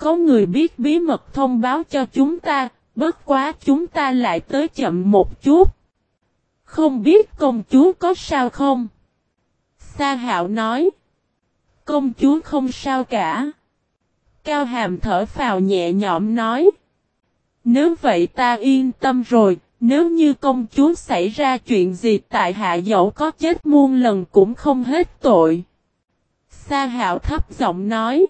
Có người biết bí mật thông báo cho chúng ta, bất quá chúng ta lại tới chậm một chút. Không biết công chúa có sao không? Sa hạo nói. Công chúa không sao cả. Cao hàm thở phào nhẹ nhõm nói. Nếu vậy ta yên tâm rồi, nếu như công chúa xảy ra chuyện gì tại hạ dẫu có chết muôn lần cũng không hết tội. Sa hạo thấp giọng nói.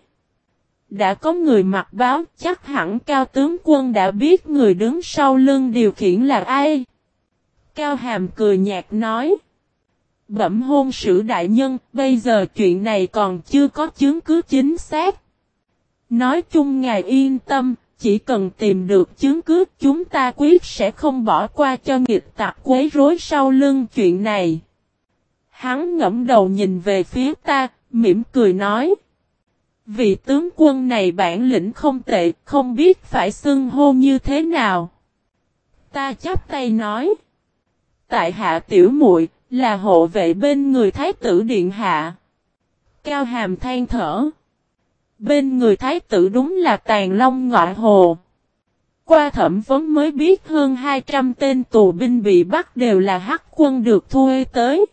Đã có người mặc báo chắc hẳn cao tướng quân đã biết người đứng sau lưng điều khiển là ai. Cao hàm cười nhạt nói. Bẩm hôn sử đại nhân, bây giờ chuyện này còn chưa có chứng cứ chính xác. Nói chung ngài yên tâm, chỉ cần tìm được chứng cứ chúng ta quyết sẽ không bỏ qua cho nghịch tặc quấy rối sau lưng chuyện này. Hắn ngẫm đầu nhìn về phía ta, mỉm cười nói. Vị tướng quân này bản lĩnh không tệ, không biết phải xưng hô như thế nào. Ta chắp tay nói. Tại hạ tiểu muội là hộ vệ bên người thái tử điện hạ. Cao hàm than thở. Bên người thái tử đúng là tàn long ngọa hồ. Qua thẩm vấn mới biết hơn 200 tên tù binh bị bắt đều là hắc quân được thuê tới.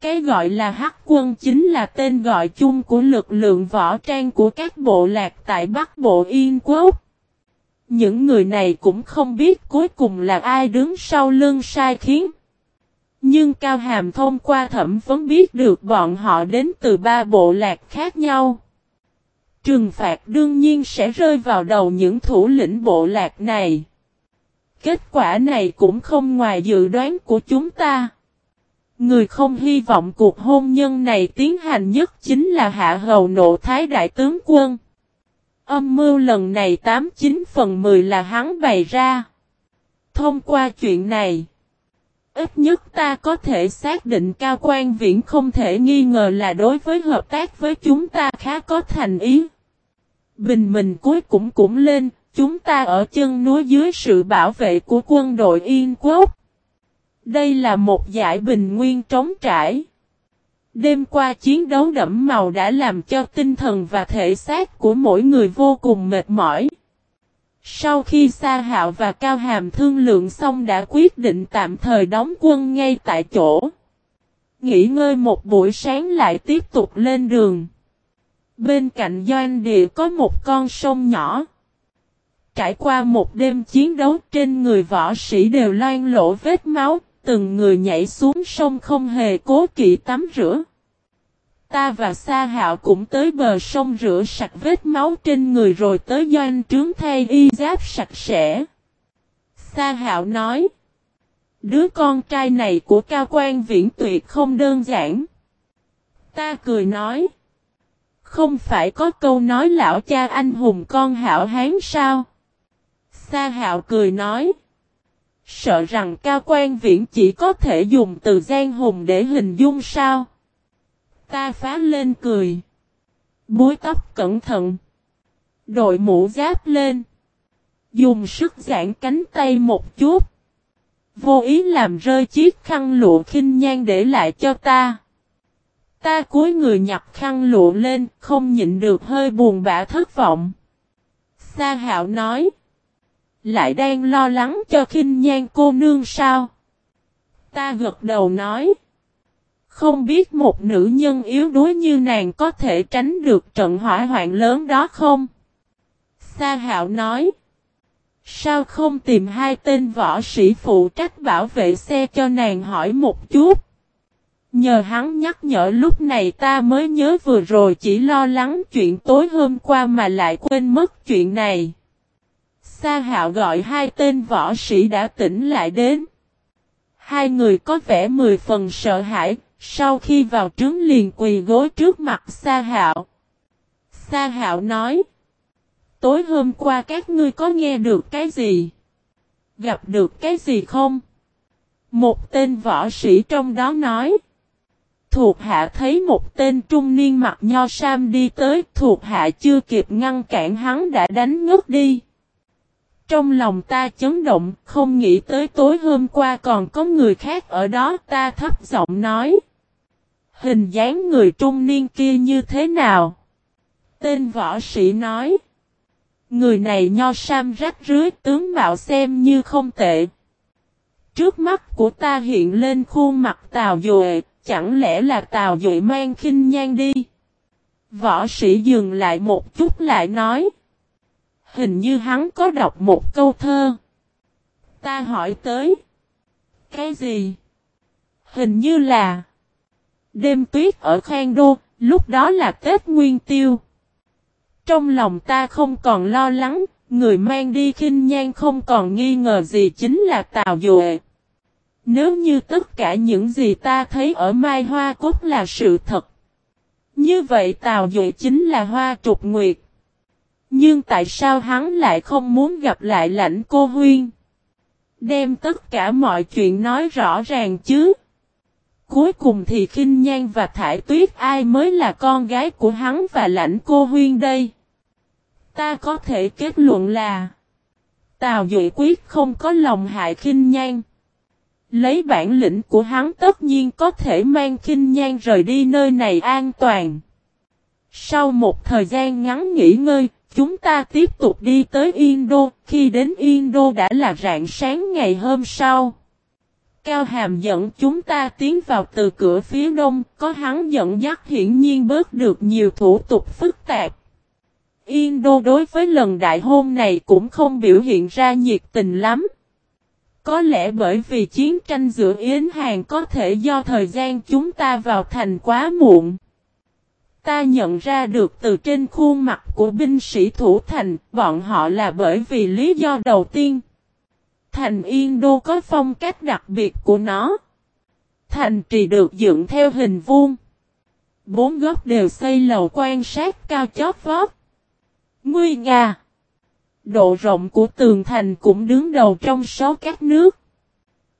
Cái gọi là hắc quân chính là tên gọi chung của lực lượng võ trang của các bộ lạc tại Bắc Bộ Yên Quốc. Những người này cũng không biết cuối cùng là ai đứng sau lưng sai khiến. Nhưng Cao Hàm thông qua thẩm vấn biết được bọn họ đến từ ba bộ lạc khác nhau. Trừng phạt đương nhiên sẽ rơi vào đầu những thủ lĩnh bộ lạc này. Kết quả này cũng không ngoài dự đoán của chúng ta. Người không hy vọng cuộc hôn nhân này tiến hành nhất chính là Hạ Hầu Nộ Thái Đại Tướng Quân. Âm mưu lần này 89 phần 10 là hắn bày ra. Thông qua chuyện này, ít nhất ta có thể xác định cao quan viễn không thể nghi ngờ là đối với hợp tác với chúng ta khá có thành ý. Bình mình cuối cùng cũng lên, chúng ta ở chân núi dưới sự bảo vệ của quân đội Yên Quốc. Đây là một giải bình nguyên trống trải. Đêm qua chiến đấu đẫm màu đã làm cho tinh thần và thể xác của mỗi người vô cùng mệt mỏi. Sau khi Sa Hạo và Cao Hàm thương lượng xong đã quyết định tạm thời đóng quân ngay tại chỗ. Nghỉ ngơi một buổi sáng lại tiếp tục lên đường. Bên cạnh doanh địa có một con sông nhỏ. Trải qua một đêm chiến đấu trên người võ sĩ đều loan lỗ vết máu, từng người nhảy xuống sông không hề cố kỵ tắm rửa. Ta và Sa Hạo cũng tới bờ sông rửa sạch vết máu trên người rồi tới doanh trướng thay y giáp sạch sẽ. Sa Hạo nói. Đứa con trai này của cao quan viễn tuyệt không đơn giản. Ta cười nói. Không phải có câu nói lão cha anh hùng con hảo hán sao? Sa Hạo cười nói. Sợ rằng cao quan viễn chỉ có thể dùng từ gian hùng để hình dung sao? Ta phá lên cười. Búi tóc cẩn thận. Đội mũ giáp lên. Dùng sức giãn cánh tay một chút. Vô ý làm rơi chiếc khăn lụa khinh nhan để lại cho ta. Ta cúi người nhặt khăn lụa lên, không nhịn được hơi buồn bã thất vọng. Sa hạo nói. Lại đang lo lắng cho khinh nhan cô nương sao? Ta gật đầu nói. Không biết một nữ nhân yếu đuối như nàng có thể tránh được trận hỏa hoạn lớn đó không? Sa hạo nói. Sao không tìm hai tên võ sĩ phụ trách bảo vệ xe cho nàng hỏi một chút? Nhờ hắn nhắc nhở lúc này ta mới nhớ vừa rồi chỉ lo lắng chuyện tối hôm qua mà lại quên mất chuyện này. Sa hạo gọi hai tên võ sĩ đã tỉnh lại đến. Hai người có vẻ mười phần sợ hãi, sau khi vào trướng liền quỳ gối trước mặt Sa hạo. Sa hạo nói. Tối hôm qua các ngươi có nghe được cái gì? Gặp được cái gì không? Một tên võ sĩ trong đó nói. Thuộc hạ thấy một tên trung niên mặc nho sam đi tới, thuộc hạ chưa kịp ngăn cản hắn đã đánh ngất đi. Trong lòng ta chấn động, không nghĩ tới tối hôm qua còn có người khác ở đó, ta thấp giọng nói. Hình dáng người trung niên kia như thế nào? Tên võ sĩ nói. Người này nho sam rách rưới tướng mạo xem như không tệ. Trước mắt của ta hiện lên khuôn mặt Tào Duệ, chẳng lẽ là Tào Duệ mang khinh nhan đi? Võ sĩ dừng lại một chút lại nói. Hình như hắn có đọc một câu thơ. Ta hỏi tới. Cái gì? Hình như là. Đêm tuyết ở Khang Đô, lúc đó là Tết Nguyên Tiêu. Trong lòng ta không còn lo lắng, người mang đi khinh nhan không còn nghi ngờ gì chính là Tào Duệ. Nếu như tất cả những gì ta thấy ở Mai Hoa Cốt là sự thật. Như vậy Tào Duệ chính là Hoa Trục Nguyệt. Nhưng tại sao hắn lại không muốn gặp lại lãnh cô Huyên? Đem tất cả mọi chuyện nói rõ ràng chứ. Cuối cùng thì khinh Nhan và Thải Tuyết ai mới là con gái của hắn và lãnh cô Huyên đây? Ta có thể kết luận là Tào Duệ Quyết không có lòng hại khinh Nhan. Lấy bản lĩnh của hắn tất nhiên có thể mang khinh Nhan rời đi nơi này an toàn. Sau một thời gian ngắn nghỉ ngơi, chúng ta tiếp tục đi tới Indo, khi đến Indo đã là rạng sáng ngày hôm sau. Cao Hàm dẫn chúng ta tiến vào từ cửa phía đông, có hắn dẫn dắt hiển nhiên bớt được nhiều thủ tục phức tạp. Indo đối với lần đại hôn này cũng không biểu hiện ra nhiệt tình lắm. Có lẽ bởi vì chiến tranh giữa Yến Hàn có thể do thời gian chúng ta vào thành quá muộn. Ta nhận ra được từ trên khuôn mặt của binh sĩ thủ thành, bọn họ là bởi vì lý do đầu tiên. Thành Yên Đô có phong cách đặc biệt của nó. Thành trì được dựng theo hình vuông. Bốn góc đều xây lầu quan sát cao chót vót. Nguy nga. Độ rộng của tường thành cũng đứng đầu trong số các nước.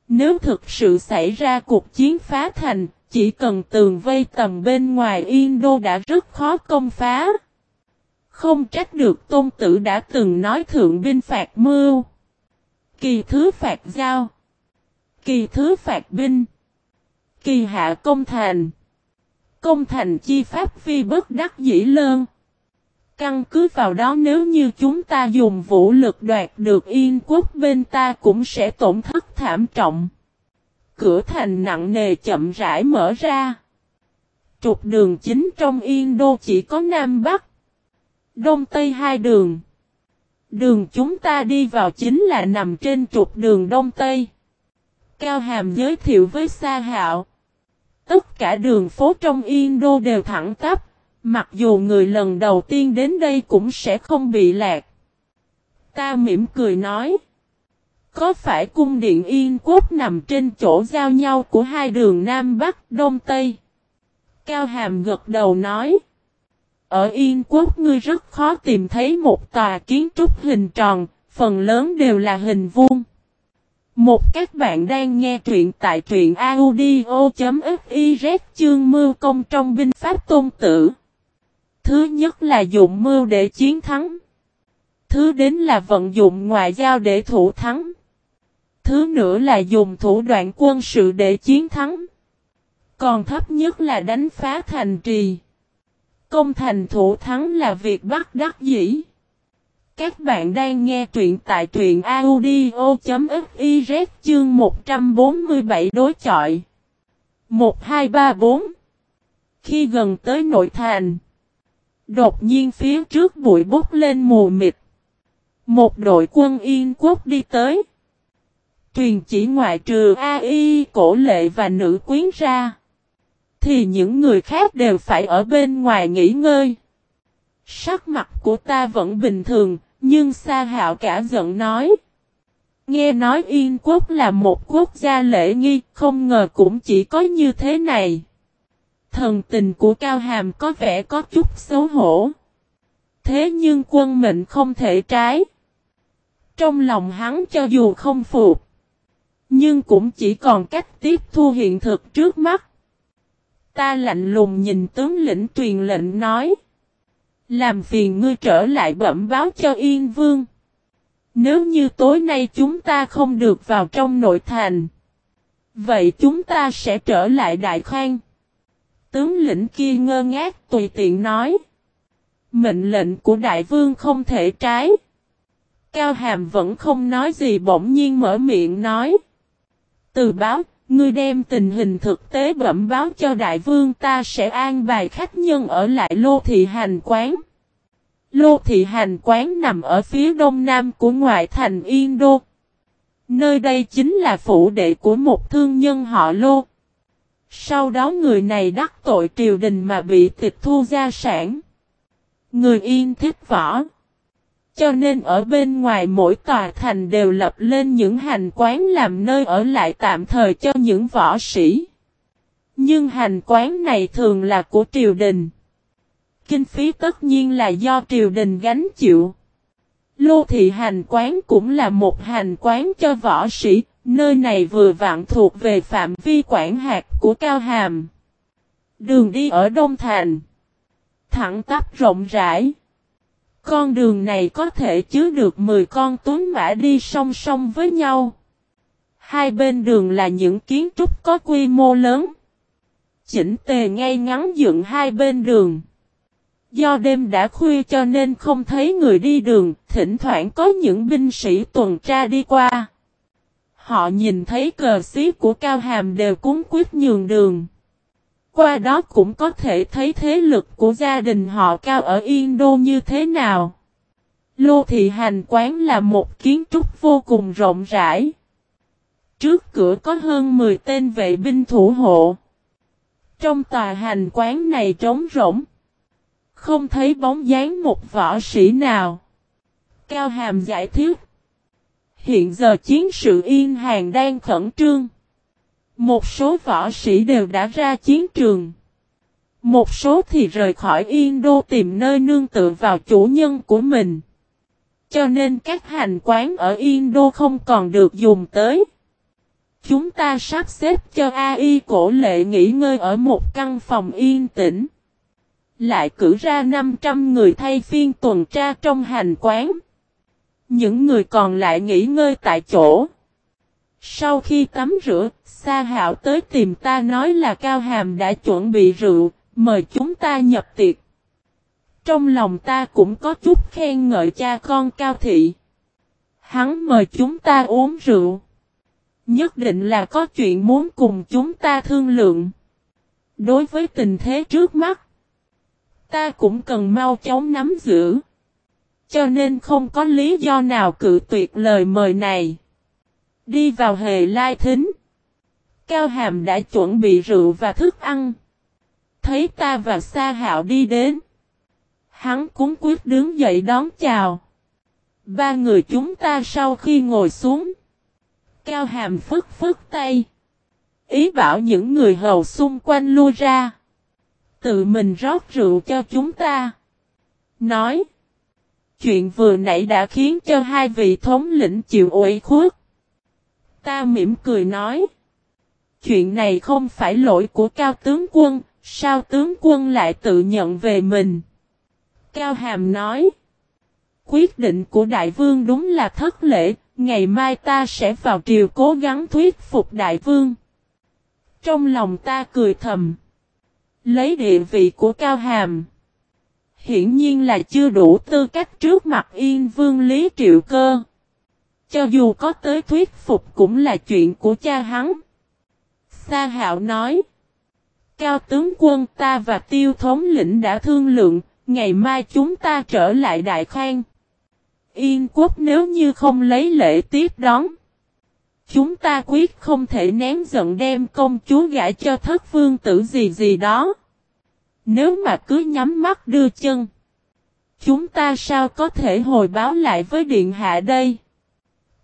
Nếu thực sự xảy ra cuộc chiến phá thành, chỉ cần tường vây tầm bên ngoài Yên Đô đã rất khó công phá. Không trách được tôn tử đã từng nói thượng binh phạt mưu. Kỳ thứ phạt giao. Kỳ thứ phạt binh. Kỳ hạ công thành. Công thành chi pháp phi bất đắc dĩ lơn. Căn cứ vào đó nếu như chúng ta dùng vũ lực đoạt được yên quốc bên ta cũng sẽ tổn thất thảm trọng cửa thành nặng nề chậm rãi mở ra. Trục đường chính trong Yên Đô chỉ có Nam Bắc, Đông Tây hai đường. Đường chúng ta đi vào chính là nằm trên trục đường Đông Tây. Cao Hàm giới thiệu với Sa Hạo. Tất cả đường phố trong Yên Đô đều thẳng tắp, mặc dù người lần đầu tiên đến đây cũng sẽ không bị lạc. Ta mỉm cười nói. Có phải cung điện Yên Quốc nằm trên chỗ giao nhau của hai đường Nam Bắc, Đông Tây? Cao Hàm gật đầu nói. Ở Yên Quốc ngươi rất khó tìm thấy một tòa kiến trúc hình tròn, phần lớn đều là hình vuông. Một các bạn đang nghe truyện tại truyện audio.fiz chương mưu công trong binh pháp tôn tử. Thứ nhất là dụng mưu để chiến thắng. Thứ đến là vận dụng ngoại giao để thủ thắng. Thứ nữa là dùng thủ đoạn quân sự để chiến thắng. Còn thấp nhất là đánh phá thành trì. Công thành thủ thắng là việc bắt đắc dĩ. Các bạn đang nghe truyện tại truyện audio.fiz chương 147 đối chọi. 1, 2, 3, 4 Khi gần tới nội thành, đột nhiên phía trước bụi bốc lên mù mịt. Một đội quân yên quốc đi tới. Truyền chỉ ngoại trừ A.I. cổ lệ và nữ quyến ra. Thì những người khác đều phải ở bên ngoài nghỉ ngơi. Sắc mặt của ta vẫn bình thường, nhưng Sa Hạo cả giận nói. Nghe nói Yên Quốc là một quốc gia lễ nghi, không ngờ cũng chỉ có như thế này. Thần tình của Cao Hàm có vẻ có chút xấu hổ. Thế nhưng quân mệnh không thể trái. Trong lòng hắn cho dù không phục. Nhưng cũng chỉ còn cách tiếp thu hiện thực trước mắt. Ta lạnh lùng nhìn tướng lĩnh truyền lệnh nói. Làm phiền ngươi trở lại bẩm báo cho Yên Vương. Nếu như tối nay chúng ta không được vào trong nội thành. Vậy chúng ta sẽ trở lại Đại Khang. Tướng lĩnh kia ngơ ngác tùy tiện nói. Mệnh lệnh của đại vương không thể trái. Cao Hàm vẫn không nói gì bỗng nhiên mở miệng nói. Từ báo, ngươi đem tình hình thực tế bẩm báo cho đại vương ta sẽ an bài khách nhân ở lại lô thị hành quán. Lô thị hành quán nằm ở phía đông nam của ngoại thành Yên Đô. Nơi đây chính là phủ đệ của một thương nhân họ Lô. Sau đó người này đắc tội triều đình mà bị tịch thu gia sản. Người Yên thích võ. Cho nên ở bên ngoài mỗi tòa thành đều lập lên những hành quán làm nơi ở lại tạm thời cho những võ sĩ. Nhưng hành quán này thường là của triều đình. Kinh phí tất nhiên là do triều đình gánh chịu. Lô thị hành quán cũng là một hành quán cho võ sĩ, nơi này vừa vặn thuộc về phạm vi quản hạt của Cao Hàm. Đường đi ở Đông Thành. Thẳng tắp rộng rãi. Con đường này có thể chứa được 10 con tuấn mã đi song song với nhau. Hai bên đường là những kiến trúc có quy mô lớn. Chỉnh tề ngay ngắn dựng hai bên đường. Do đêm đã khuya cho nên không thấy người đi đường, thỉnh thoảng có những binh sĩ tuần tra đi qua. Họ nhìn thấy cờ xí của Cao Hàm đều cúng quyết nhường đường. Qua đó cũng có thể thấy thế lực của gia đình họ Cao ở Yên Đô như thế nào. Lô thị hành quán là một kiến trúc vô cùng rộng rãi. Trước cửa có hơn 10 tên vệ binh thủ hộ. Trong tòa hành quán này trống rỗng. Không thấy bóng dáng một võ sĩ nào. Cao Hàm giải thích. Hiện giờ chiến sự yên hàng đang khẩn trương. Một số võ sĩ đều đã ra chiến trường. Một số thì rời khỏi yên đô tìm nơi nương tựa vào chủ nhân của mình. Cho nên các hành quán ở yên đô không còn được dùng tới. Chúng ta sắp xếp cho AI cổ lệ nghỉ ngơi ở một căn phòng yên tĩnh. Lại cử ra 500 người thay phiên tuần tra trong hành quán. Những người còn lại nghỉ ngơi tại chỗ. Sau khi tắm rửa, Sa Hạo tới tìm ta nói là Cao Hàm đã chuẩn bị rượu, mời chúng ta nhập tiệc. Trong lòng ta cũng có chút khen ngợi cha con Cao Thị. Hắn mời chúng ta uống rượu. Nhất định là có chuyện muốn cùng chúng ta thương lượng. Đối với tình thế trước mắt, ta cũng cần mau chóng nắm giữ. Cho nên không có lý do nào cự tuyệt lời mời này. Đi vào hề lai thính. Cao Hàm đã chuẩn bị rượu và thức ăn. Thấy ta và Sa Hạo đi đến. Hắn cũng quyết đứng dậy đón chào. Ba người chúng ta sau khi ngồi xuống. Cao Hàm phức phức tay. Ý bảo những người hầu xung quanh lui ra. Tự mình rót rượu cho chúng ta. Nói. Chuyện vừa nãy đã khiến cho hai vị thống lĩnh chịu ủy khuất. Ta mỉm cười nói. Chuyện này không phải lỗi của cao tướng quân, sao tướng quân lại tự nhận về mình? Cao Hàm nói. Quyết định của đại vương đúng là thất lễ, ngày mai ta sẽ vào triều cố gắng thuyết phục đại vương. Trong lòng ta cười thầm. Lấy địa vị của Cao Hàm. Hiển nhiên là chưa đủ tư cách trước mặt Yên Vương Lý Triệu Cơ. Cho dù có tới thuyết phục cũng là chuyện của cha hắn. Sa Hạo nói. Cao tướng quân ta và tiêu thống lĩnh đã thương lượng, ngày mai chúng ta trở lại Đại Khang. Yên quốc nếu như không lấy lễ tiếp đón. Chúng ta quyết không thể nén giận đem công chúa gã cho thất vương tử gì gì đó. Nếu mà cứ nhắm mắt đưa chân. Chúng ta sao có thể hồi báo lại với điện hạ đây?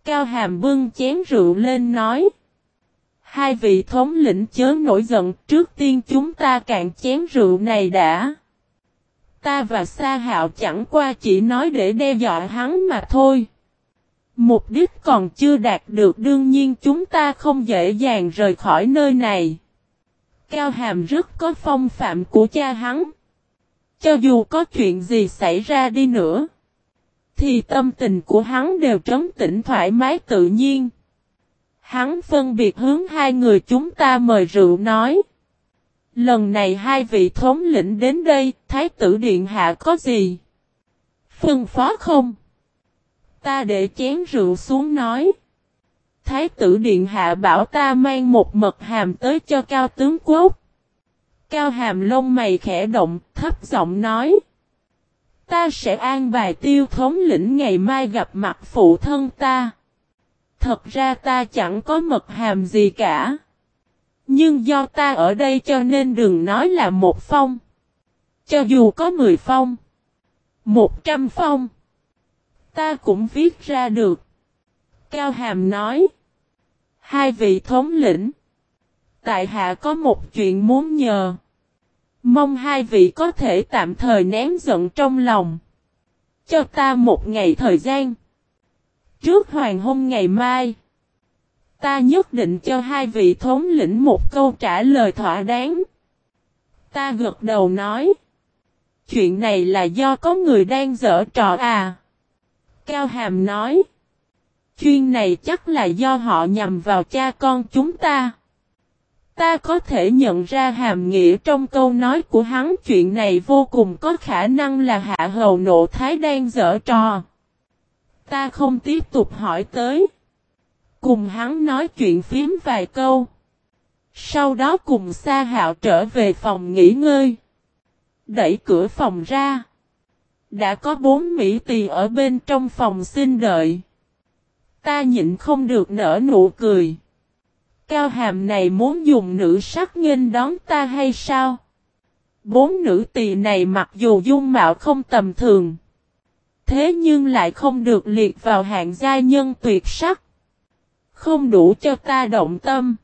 Cao hàm bưng chén rượu lên nói. Hai vị thống lĩnh chớ nổi giận trước tiên chúng ta cạn chén rượu này đã. Ta và Sa Hạo chẳng qua chỉ nói để đe dọa hắn mà thôi. Mục đích còn chưa đạt được đương nhiên chúng ta không dễ dàng rời khỏi nơi này. Cao Hàm rất có phong phạm của cha hắn. Cho dù có chuyện gì xảy ra đi nữa, thì tâm tình của hắn đều trấn tĩnh thoải mái tự nhiên. Hắn phân biệt hướng hai người chúng ta mời rượu nói. Lần này hai vị thống lĩnh đến đây, Thái tử Điện Hạ có gì? Phân phó không? Ta để chén rượu xuống nói. Thái tử Điện Hạ bảo ta mang một mật hàm tới cho cao tướng quốc. Cao hàm lông mày khẽ động, thấp giọng nói. Ta sẽ an bài tiêu thống lĩnh ngày mai gặp mặt phụ thân ta. Thật ra ta chẳng có mật hàm gì cả. Nhưng do ta ở đây cho nên đừng nói là một phong. Cho dù có mười phong. Một trăm phong. Ta cũng viết ra được. Cao Hàm nói. Hai vị thống lĩnh. Tại hạ có một chuyện muốn nhờ. Mong hai vị có thể tạm thời nén giận trong lòng. Cho ta một ngày thời gian. Trước hoàng hôn ngày mai. Ta nhất định cho hai vị thống lĩnh một câu trả lời thỏa đáng. Ta gật đầu nói. Chuyện này là do có người đang dở trò à. Cao Hàm nói. Chuyên này chắc là do họ nhằm vào cha con chúng ta. Ta có thể nhận ra hàm nghĩa trong câu nói của hắn, chuyện này vô cùng có khả năng là hạ hầu nộ thái đang dở trò. Ta không tiếp tục hỏi tới. Cùng hắn nói chuyện phím vài câu. Sau đó cùng Sa Hạo trở về phòng nghỉ ngơi. Đẩy cửa phòng ra. Đã có bốn Mỹ tỳ ở bên trong phòng xin đợi. Ta nhịn không được nở nụ cười. Cao hàm này muốn dùng nữ sắc nghênh đón ta hay sao? Bốn nữ tỳ này mặc dù dung mạo không tầm thường. Thế nhưng lại không được liệt vào hạng gia nhân tuyệt sắc. Không đủ cho ta động tâm.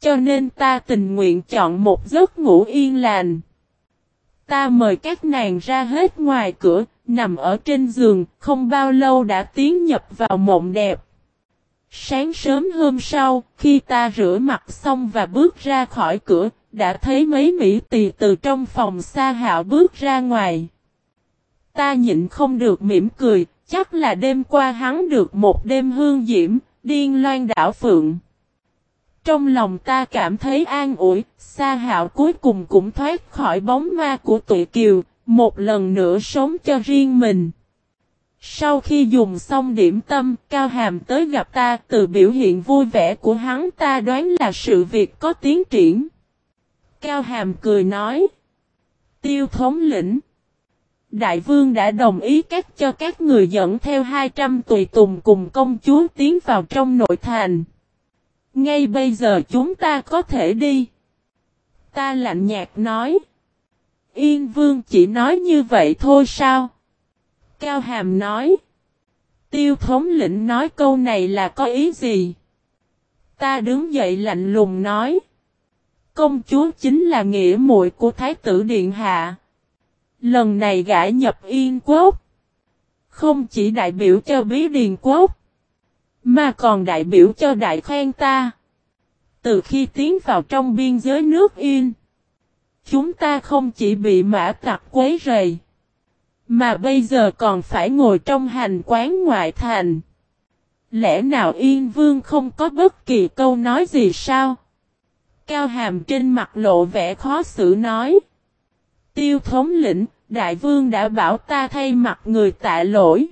Cho nên ta tình nguyện chọn một giấc ngủ yên lành. Ta mời các nàng ra hết ngoài cửa, nằm ở trên giường, không bao lâu đã tiến nhập vào mộng đẹp. Sáng sớm hôm sau, khi ta rửa mặt xong và bước ra khỏi cửa, đã thấy mấy Mỹ tỳ từ trong phòng xa hạo bước ra ngoài. Ta nhịn không được mỉm cười, chắc là đêm qua hắn được một đêm hương diễm, điên loan đảo phượng. Trong lòng ta cảm thấy an ủi, Sa Hạo cuối cùng cũng thoát khỏi bóng ma của tụi kiều, một lần nữa sống cho riêng mình. Sau khi dùng xong điểm tâm, Cao Hàm tới gặp ta, từ biểu hiện vui vẻ của hắn ta đoán là sự việc có tiến triển. Cao Hàm cười nói, Tiêu thống lĩnh, Đại vương đã đồng ý cách cho các người dẫn theo 200 tùy tùng cùng công chúa tiến vào trong nội thành. Ngay bây giờ chúng ta có thể đi. Ta lạnh nhạt nói. Yên vương chỉ nói như vậy thôi sao? Cao Hàm nói. Tiêu thống lĩnh nói câu này là có ý gì? Ta đứng dậy lạnh lùng nói. Công chúa chính là nghĩa muội của Thái tử Điện Hạ. Lần này gã nhập Yên Quốc. Không chỉ đại biểu cho Bí Điền Quốc. Mà còn đại biểu cho Đại khen ta. Từ khi tiến vào trong biên giới nước Yên. Chúng ta không chỉ bị mã tặc quấy rầy. Mà bây giờ còn phải ngồi trong hành quán ngoại thành. Lẽ nào Yên Vương không có bất kỳ câu nói gì sao? Cao hàm trên mặt lộ vẻ khó xử nói. Tiêu thống lĩnh, đại vương đã bảo ta thay mặt người tạ lỗi.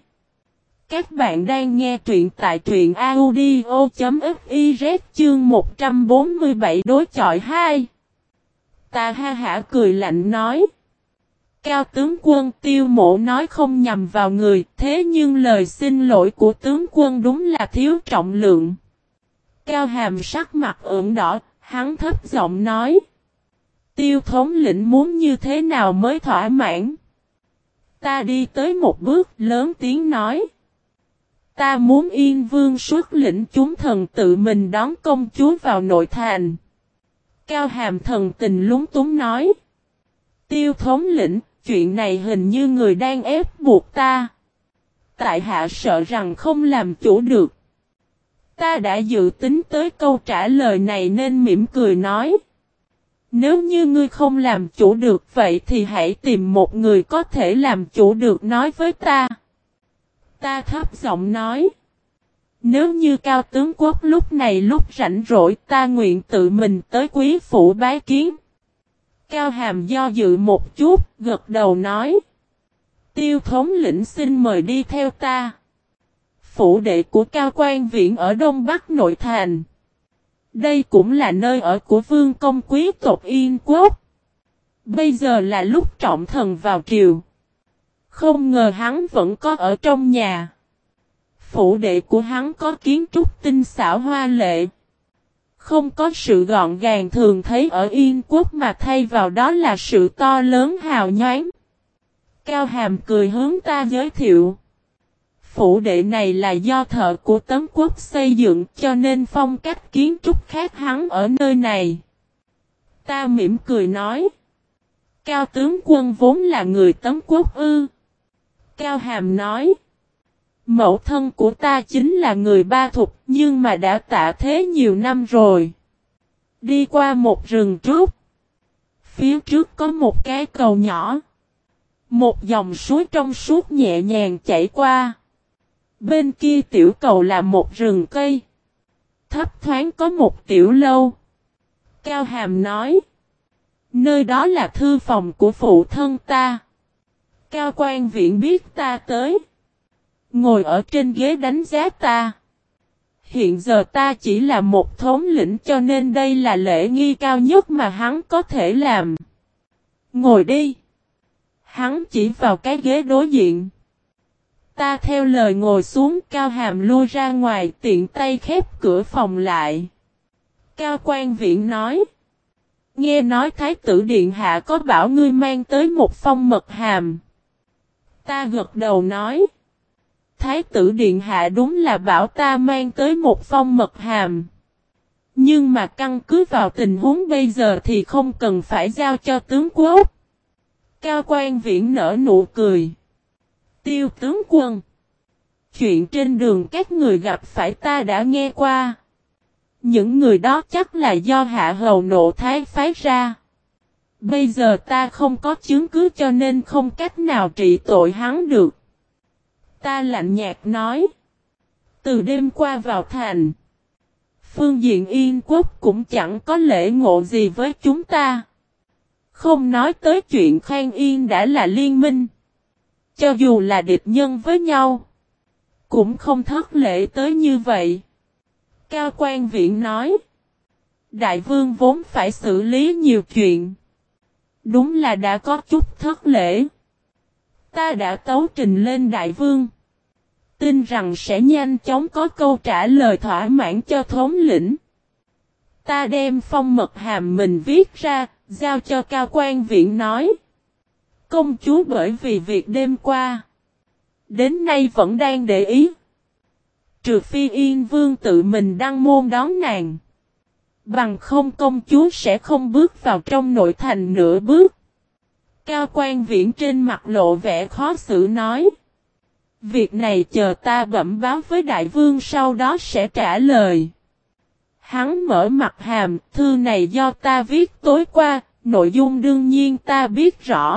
Các bạn đang nghe truyện tại truyện audio.fiz chương 147 đối chọi 2. Ta ha hả cười lạnh nói. Cao tướng quân tiêu mộ nói không nhằm vào người, thế nhưng lời xin lỗi của tướng quân đúng là thiếu trọng lượng. Cao hàm sắc mặt ửng đỏ, hắn thấp giọng nói. Tiêu thống lĩnh muốn như thế nào mới thỏa mãn? Ta đi tới một bước lớn tiếng nói. Ta muốn yên vương xuất lĩnh chúng thần tự mình đón công chúa vào nội thành. Cao hàm thần tình lúng túng nói. Tiêu thống lĩnh, chuyện này hình như người đang ép buộc ta. Tại hạ sợ rằng không làm chủ được. Ta đã dự tính tới câu trả lời này nên mỉm cười nói. Nếu như ngươi không làm chủ được vậy thì hãy tìm một người có thể làm chủ được nói với ta. Ta thấp giọng nói. Nếu như cao tướng quốc lúc này lúc rảnh rỗi ta nguyện tự mình tới quý phủ bái kiến. Cao Hàm do dự một chút, gật đầu nói. Tiêu thống lĩnh xin mời đi theo ta. Phủ đệ của Cao Quan Viện ở Đông Bắc Nội Thành. Đây cũng là nơi ở của vương công quý tộc Yên Quốc. Bây giờ là lúc trọng thần vào triều. Không ngờ hắn vẫn có ở trong nhà. Phủ đệ của hắn có kiến trúc tinh xảo hoa lệ. Không có sự gọn gàng thường thấy ở Yên Quốc mà thay vào đó là sự to lớn hào nhoáng. Cao Hàm cười hướng ta giới thiệu. Phủ đệ này là do thợ của tấm quốc xây dựng cho nên phong cách kiến trúc khác hắn ở nơi này. Ta mỉm cười nói. Cao tướng quân vốn là người tấm quốc ư. Cao Hàm nói. Mẫu thân của ta chính là người ba thục, nhưng mà đã tạ thế nhiều năm rồi. Đi qua một rừng trúc. Phía trước có một cái cầu nhỏ. Một dòng suối trong suốt nhẹ nhàng chảy qua. Bên kia tiểu cầu là một rừng cây. Thấp thoáng có một tiểu lâu. Cao Hàm nói. Nơi đó là thư phòng của phụ thân ta. Cao quan viện biết ta tới. Ngồi ở trên ghế đánh giá ta. Hiện giờ ta chỉ là một thống lĩnh cho nên đây là lễ nghi cao nhất mà hắn có thể làm. Ngồi đi. Hắn chỉ vào cái ghế đối diện. Ta theo lời ngồi xuống cao hàm lui ra ngoài, tiện tay khép cửa phòng lại. Cao quan viện nói. Nghe nói Thái tử Điện Hạ có bảo ngươi mang tới một phong mật hàm. Ta gật đầu nói. Thái tử Điện Hạ đúng là bảo ta mang tới một phong mật hàm. Nhưng mà căn cứ vào tình huống bây giờ thì không cần phải giao cho tướng quốc. Cao quan viễn nở nụ cười. Tiêu tướng quân. Chuyện trên đường các người gặp phải ta đã nghe qua. Những người đó chắc là do hạ hầu nộ thái phái ra. Bây giờ ta không có chứng cứ cho nên không cách nào trị tội hắn được. Ta lạnh nhạt nói. Từ đêm qua vào thành. Phương diện Yên Quốc cũng chẳng có lễ ngộ gì với chúng ta. Không nói tới chuyện Khang Yên đã là liên minh. Cho dù là địch nhân với nhau. Cũng không thất lễ tới như vậy. Cao quan viện nói. Đại vương vốn phải xử lý nhiều chuyện. Đúng là đã có chút thất lễ. Ta đã tấu trình lên đại vương. Tin rằng sẽ nhanh chóng có câu trả lời thỏa mãn cho thống lĩnh. Ta đem phong mật hàm mình viết ra, giao cho cao quan viện nói. Công chúa bởi vì việc đêm qua. Đến nay vẫn đang để ý. Trừ phi yên vương tự mình đăng môn đón nàng. Bằng không công chúa sẽ không bước vào trong nội thành nửa bước. Cao quan viễn trên mặt lộ vẻ khó xử nói. Việc này chờ ta bẩm báo với đại vương sau đó sẽ trả lời. Hắn mở mặt hàm, thư này do ta viết tối qua, nội dung đương nhiên ta biết rõ.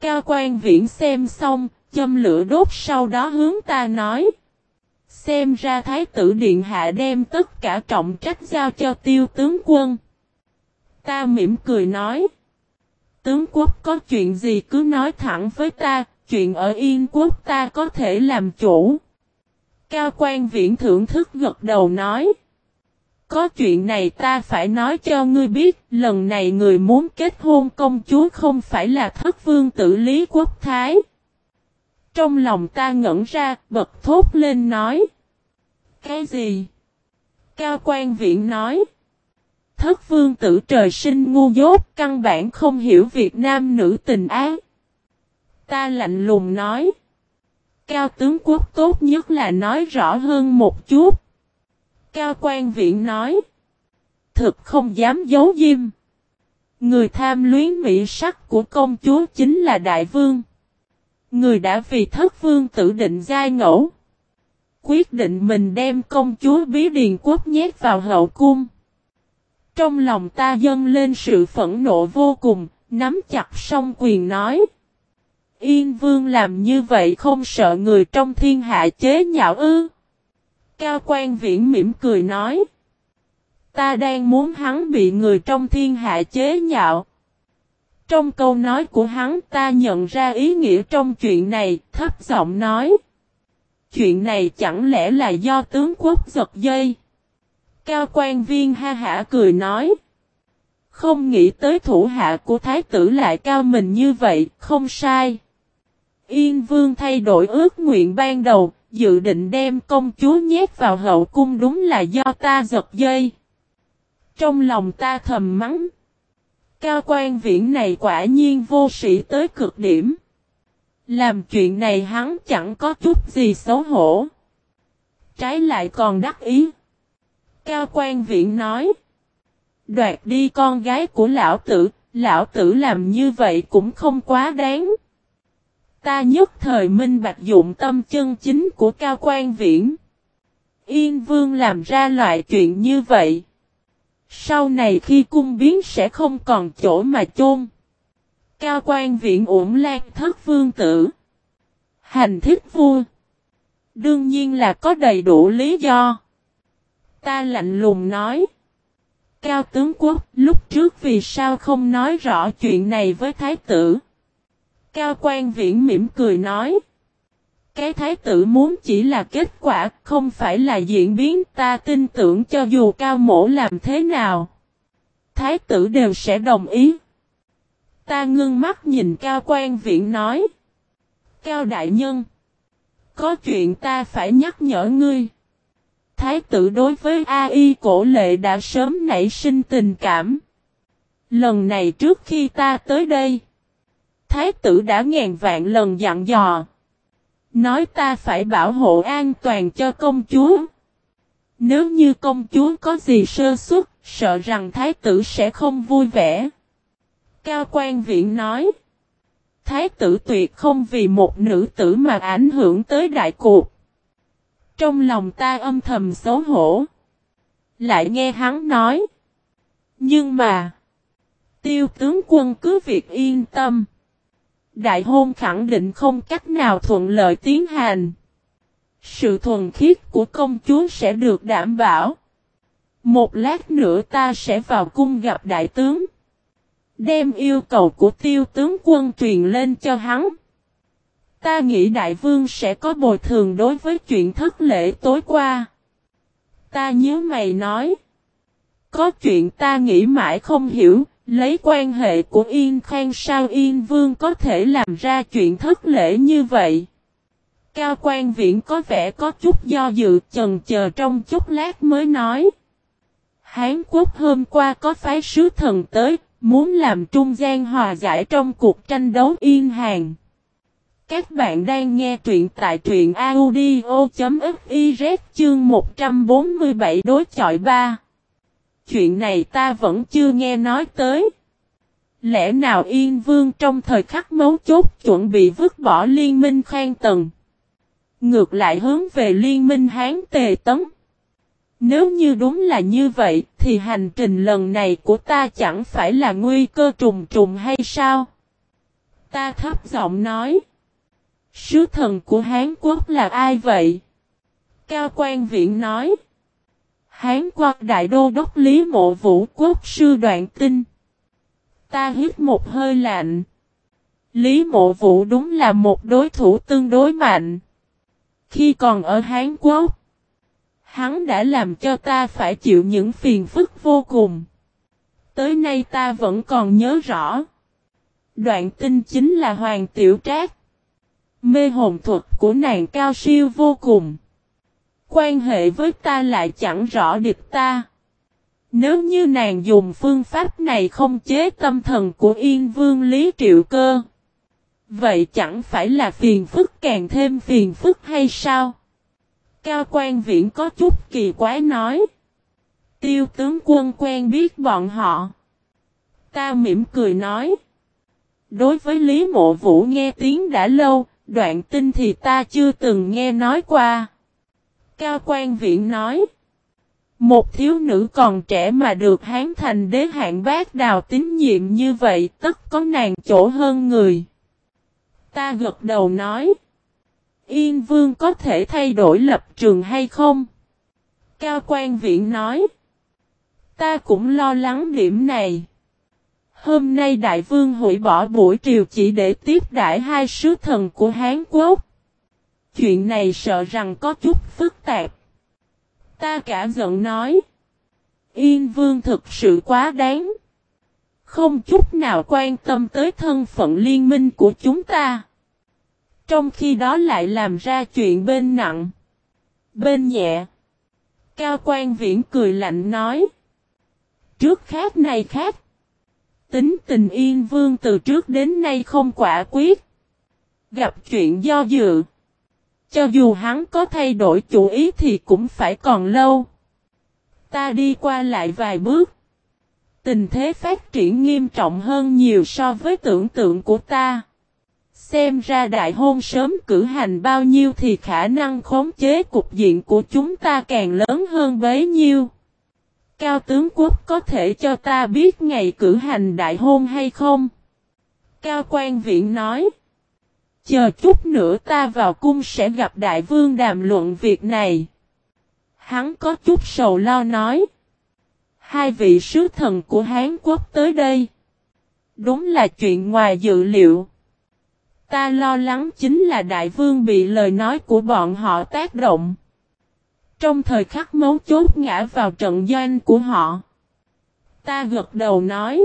Cao quan viễn xem xong, châm lửa đốt sau đó hướng ta nói. Xem ra Thái tử Điện Hạ đem tất cả trọng trách giao cho tiêu tướng quân. Ta mỉm cười nói. Tướng quốc có chuyện gì cứ nói thẳng với ta, chuyện ở Yên quốc ta có thể làm chủ. Cao quan viễn thưởng thức gật đầu nói. Có chuyện này ta phải nói cho ngươi biết, lần này người muốn kết hôn công chúa không phải là thất vương tử Lý Quốc Thái. Trong lòng ta ngẩn ra, bật thốt lên nói. Cái gì? Cao quan viện nói. Thất vương tử trời sinh ngu dốt, căn bản không hiểu Việt Nam nữ tình ác. Ta lạnh lùng nói. Cao tướng quốc tốt nhất là nói rõ hơn một chút. Cao quan viện nói. Thực không dám giấu diêm. Người tham luyến mỹ sắc của công chúa chính là đại vương. Người đã vì thất vương tử định giai ngẫu. Quyết định mình đem công chúa bí điền quốc nhét vào hậu cung. Trong lòng ta dâng lên sự phẫn nộ vô cùng, nắm chặt song quyền nói. Yên vương làm như vậy không sợ người trong thiên hạ chế nhạo ư. Cao quan viễn mỉm cười nói. Ta đang muốn hắn bị người trong thiên hạ chế nhạo. Trong câu nói của hắn ta nhận ra ý nghĩa trong chuyện này, thấp giọng nói. Chuyện này chẳng lẽ là do tướng quốc giật dây? Cao quan viên ha hả cười nói. Không nghĩ tới thủ hạ của thái tử lại cao mình như vậy, không sai. Yên vương thay đổi ước nguyện ban đầu, dự định đem công chúa nhét vào hậu cung đúng là do ta giật dây. Trong lòng ta thầm mắng. Cao quan viễn này quả nhiên vô sĩ tới cực điểm. Làm chuyện này hắn chẳng có chút gì xấu hổ. Trái lại còn đắc ý. Cao quan viện nói. Đoạt đi con gái của lão tử, lão tử làm như vậy cũng không quá đáng. Ta nhất thời minh bạch dụng tâm chân chính của cao quan viễn. Yên vương làm ra loại chuyện như vậy. Sau này khi cung biến sẽ không còn chỗ mà chôn. Cao quan viện ổn lan thất vương tử. Hành thích vua. Đương nhiên là có đầy đủ lý do. Ta lạnh lùng nói. Cao tướng quốc, lúc trước vì sao không nói rõ chuyện này với thái tử? Cao quan viễn mỉm cười nói. Cái thái tử muốn chỉ là kết quả, không phải là diễn biến ta tin tưởng cho dù cao mổ làm thế nào. Thái tử đều sẽ đồng ý. Ta ngưng mắt nhìn cao quan viễn nói. Cao đại nhân. Có chuyện ta phải nhắc nhở ngươi. Thái tử đối với AI cổ lệ đã sớm nảy sinh tình cảm. Lần này trước khi ta tới đây. Thái tử đã ngàn vạn lần dặn dò. Nói ta phải bảo hộ an toàn cho công chúa. Nếu như công chúa có gì sơ suất, sợ rằng thái tử sẽ không vui vẻ. Cao quan viện nói. Thái tử tuyệt không vì một nữ tử mà ảnh hưởng tới đại cuộc. Trong lòng ta âm thầm xấu hổ. Lại nghe hắn nói. Nhưng mà. Tiêu tướng quân cứ việc yên tâm. Đại hôn khẳng định không cách nào thuận lợi tiến hành. Sự thuần khiết của công chúa sẽ được đảm bảo. Một lát nữa ta sẽ vào cung gặp đại tướng. Đem yêu cầu của tiêu tướng quân truyền lên cho hắn. Ta nghĩ đại vương sẽ có bồi thường đối với chuyện thất lễ tối qua. Ta nhớ mày nói. Có chuyện ta nghĩ mãi không hiểu, lấy quan hệ của Yên Khang sao Yên Vương có thể làm ra chuyện thất lễ như vậy. Cao quan viện có vẻ có chút do dự chần chờ trong chút lát mới nói. Hán quốc hôm qua có phái sứ thần tới, muốn làm trung gian hòa giải trong cuộc tranh đấu yên hàng. Các bạn đang nghe truyện tại truyện audio.fiz chương 147 đối chọi 3. Chuyện này ta vẫn chưa nghe nói tới. Lẽ nào Yên Vương trong thời khắc mấu chốt chuẩn bị vứt bỏ liên minh khang tầng. Ngược lại hướng về liên minh Hán Tề Tấn. Nếu như đúng là như vậy, thì hành trình lần này của ta chẳng phải là nguy cơ trùng trùng hay sao? Ta thấp giọng nói. Sứ thần của Hán Quốc là ai vậy? Cao quan viện nói. Hán Quốc đại đô đốc Lý Mộ Vũ Quốc sư đoạn tinh. Ta hít một hơi lạnh. Lý Mộ Vũ đúng là một đối thủ tương đối mạnh. Khi còn ở Hán Quốc, hắn đã làm cho ta phải chịu những phiền phức vô cùng. Tới nay ta vẫn còn nhớ rõ. Đoạn tinh chính là Hoàng Tiểu Trác. Mê hồn thuật của nàng cao siêu vô cùng. Quan hệ với ta lại chẳng rõ địch ta. Nếu như nàng dùng phương pháp này không chế tâm thần của Yên Vương Lý Triệu Cơ. Vậy chẳng phải là phiền phức càng thêm phiền phức hay sao? Cao quan viễn có chút kỳ quái nói. Tiêu tướng quân quen biết bọn họ. Ta mỉm cười nói. Đối với Lý Mộ Vũ nghe tiếng đã lâu, đoạn tin thì ta chưa từng nghe nói qua. Cao quan viện nói. Một thiếu nữ còn trẻ mà được hán thành đế hạng bác đào tín nhiệm như vậy, tất có nàng chỗ hơn người. Ta gật đầu nói. Yên vương có thể thay đổi lập trường hay không? Cao quan viện nói. Ta cũng lo lắng điểm này. Hôm nay đại vương hủy bỏ buổi triều chỉ để tiếp đãi hai sứ thần của Hán Quốc. Chuyện này sợ rằng có chút phức tạp. Ta cả giận nói. Yên vương thực sự quá đáng. Không chút nào quan tâm tới thân phận liên minh của chúng ta. Trong khi đó lại làm ra chuyện bên nặng. Bên nhẹ. Cao quan viễn cười lạnh nói. Trước khác này khác. Tính tình yên vương từ trước đến nay không quả quyết. Gặp chuyện do dự. Cho dù hắn có thay đổi chủ ý thì cũng phải còn lâu. Ta đi qua lại vài bước. Tình thế phát triển nghiêm trọng hơn nhiều so với tưởng tượng của ta. Xem ra đại hôn sớm cử hành bao nhiêu thì khả năng khống chế cục diện của chúng ta càng lớn hơn bấy nhiêu. Cao tướng quốc có thể cho ta biết ngày cử hành đại hôn hay không? Cao quan viện nói. Chờ chút nữa ta vào cung sẽ gặp đại vương đàm luận việc này. Hắn có chút sầu lo nói. Hai vị sứ thần của Hán Quốc tới đây. Đúng là chuyện ngoài dự liệu. Ta lo lắng chính là đại vương bị lời nói của bọn họ tác động. Trong thời khắc mấu chốt ngã vào trận doanh của họ. Ta gật đầu nói.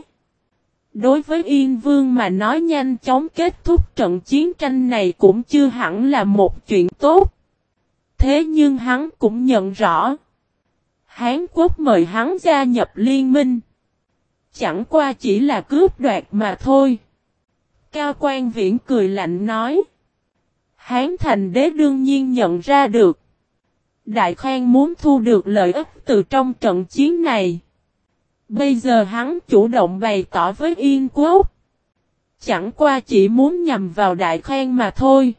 Đối với Yên Vương mà nói nhanh chóng kết thúc trận chiến tranh này cũng chưa hẳn là một chuyện tốt. Thế nhưng hắn cũng nhận rõ. Hán quốc mời hắn gia nhập liên minh. Chẳng qua chỉ là cướp đoạt mà thôi. Cao quan viễn cười lạnh nói. Hán thành đế đương nhiên nhận ra được. Đại Khang muốn thu được lợi ích từ trong trận chiến này. Bây giờ hắn chủ động bày tỏ với Yên Quốc. Chẳng qua chỉ muốn nhằm vào Đại Khang mà thôi.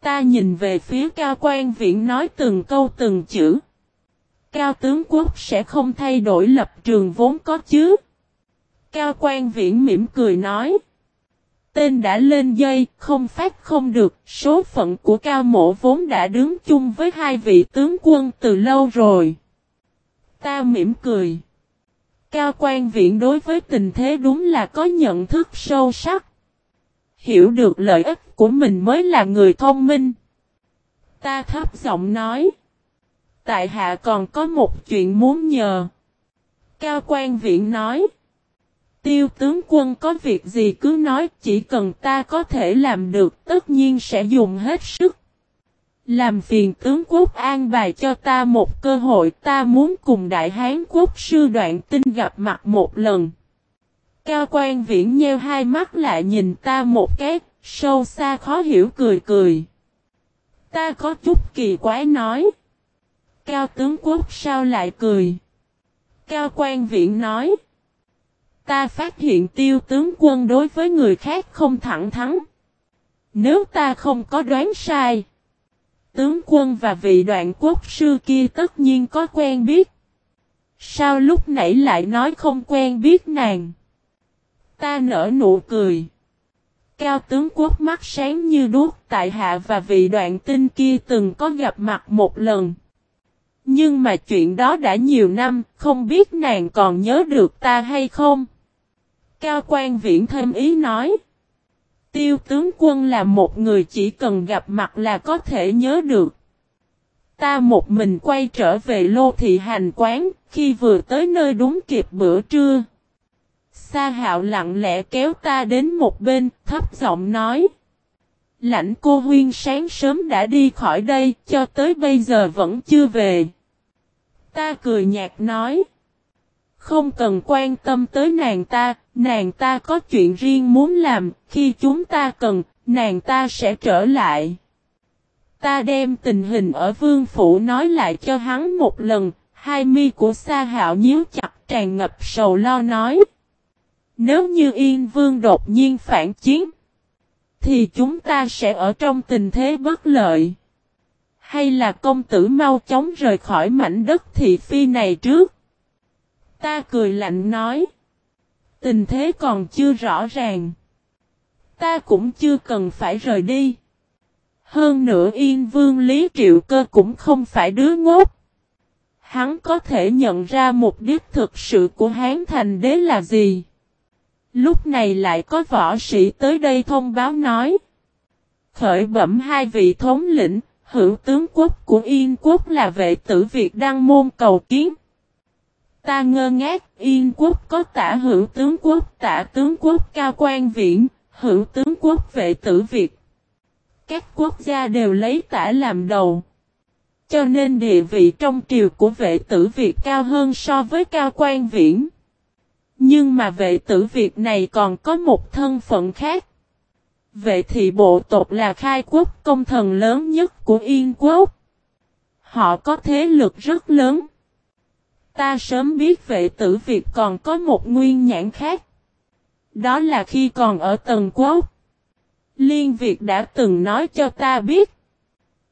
Ta nhìn về phía cao quan viện nói từng câu từng chữ. Cao tướng quốc sẽ không thay đổi lập trường vốn có chứ. Cao quan viễn mỉm cười nói. Tên đã lên dây, không phát không được, số phận của cao mộ vốn đã đứng chung với hai vị tướng quân từ lâu rồi. Ta mỉm cười. Cao quan viện đối với tình thế đúng là có nhận thức sâu sắc. Hiểu được lợi ích của mình mới là người thông minh. Ta thấp giọng nói. Tại hạ còn có một chuyện muốn nhờ. Cao quan viện nói. Tiêu tướng quân có việc gì cứ nói chỉ cần ta có thể làm được tất nhiên sẽ dùng hết sức. Làm phiền tướng quốc an bài cho ta một cơ hội ta muốn cùng đại hán quốc sư đoạn tinh gặp mặt một lần. Cao quan viễn nheo hai mắt lại nhìn ta một cái, sâu xa khó hiểu cười cười. Ta có chút kỳ quái nói. Cao tướng quốc sao lại cười? Cao quan viện nói. Ta phát hiện tiêu tướng quân đối với người khác không thẳng thắn. Nếu ta không có đoán sai. Tướng quân và vị đoạn quốc sư kia tất nhiên có quen biết. Sao lúc nãy lại nói không quen biết nàng? Ta nở nụ cười. Cao tướng quốc mắt sáng như đuốc tại hạ và vị đoạn tinh kia từng có gặp mặt một lần. Nhưng mà chuyện đó đã nhiều năm, không biết nàng còn nhớ được ta hay không? Cao quan viễn thêm ý nói. Tiêu tướng quân là một người chỉ cần gặp mặt là có thể nhớ được. Ta một mình quay trở về lô thị hành quán, khi vừa tới nơi đúng kịp bữa trưa. Sa hạo lặng lẽ kéo ta đến một bên, thấp giọng nói. Lãnh cô huyên sáng sớm đã đi khỏi đây, cho tới bây giờ vẫn chưa về. Ta cười nhạt nói. Không cần quan tâm tới nàng ta, nàng ta có chuyện riêng muốn làm, khi chúng ta cần, nàng ta sẽ trở lại. Ta đem tình hình ở vương phủ nói lại cho hắn một lần, hai mi của sa hạo nhíu chặt tràn ngập sầu lo nói. Nếu như yên vương đột nhiên phản chiến, thì chúng ta sẽ ở trong tình thế bất lợi. Hay là công tử mau chóng rời khỏi mảnh đất thị phi này trước? Ta cười lạnh nói. Tình thế còn chưa rõ ràng. Ta cũng chưa cần phải rời đi. Hơn nữa Yên Vương Lý Triệu Cơ cũng không phải đứa ngốc. Hắn có thể nhận ra mục đích thực sự của Hán Thành Đế là gì. Lúc này lại có võ sĩ tới đây thông báo nói. Khởi bẩm hai vị thống lĩnh, hữu tướng quốc của Yên quốc là vệ tử Việt đăng môn cầu kiến. Ta ngơ ngác, Yên quốc có tả hữu tướng quốc, tả tướng quốc cao quan viễn, hữu tướng quốc vệ tử Việt. Các quốc gia đều lấy tả làm đầu. Cho nên địa vị trong triều của vệ tử Việt cao hơn so với cao quan viễn. Nhưng mà vệ tử Việt này còn có một thân phận khác. Vệ thị bộ tộc là khai quốc công thần lớn nhất của Yên quốc. Họ có thế lực rất lớn. Ta sớm biết vệ tử Việt còn có một nguyên nhãn khác. Đó là khi còn ở Tần Quốc. Liên Việt đã từng nói cho ta biết.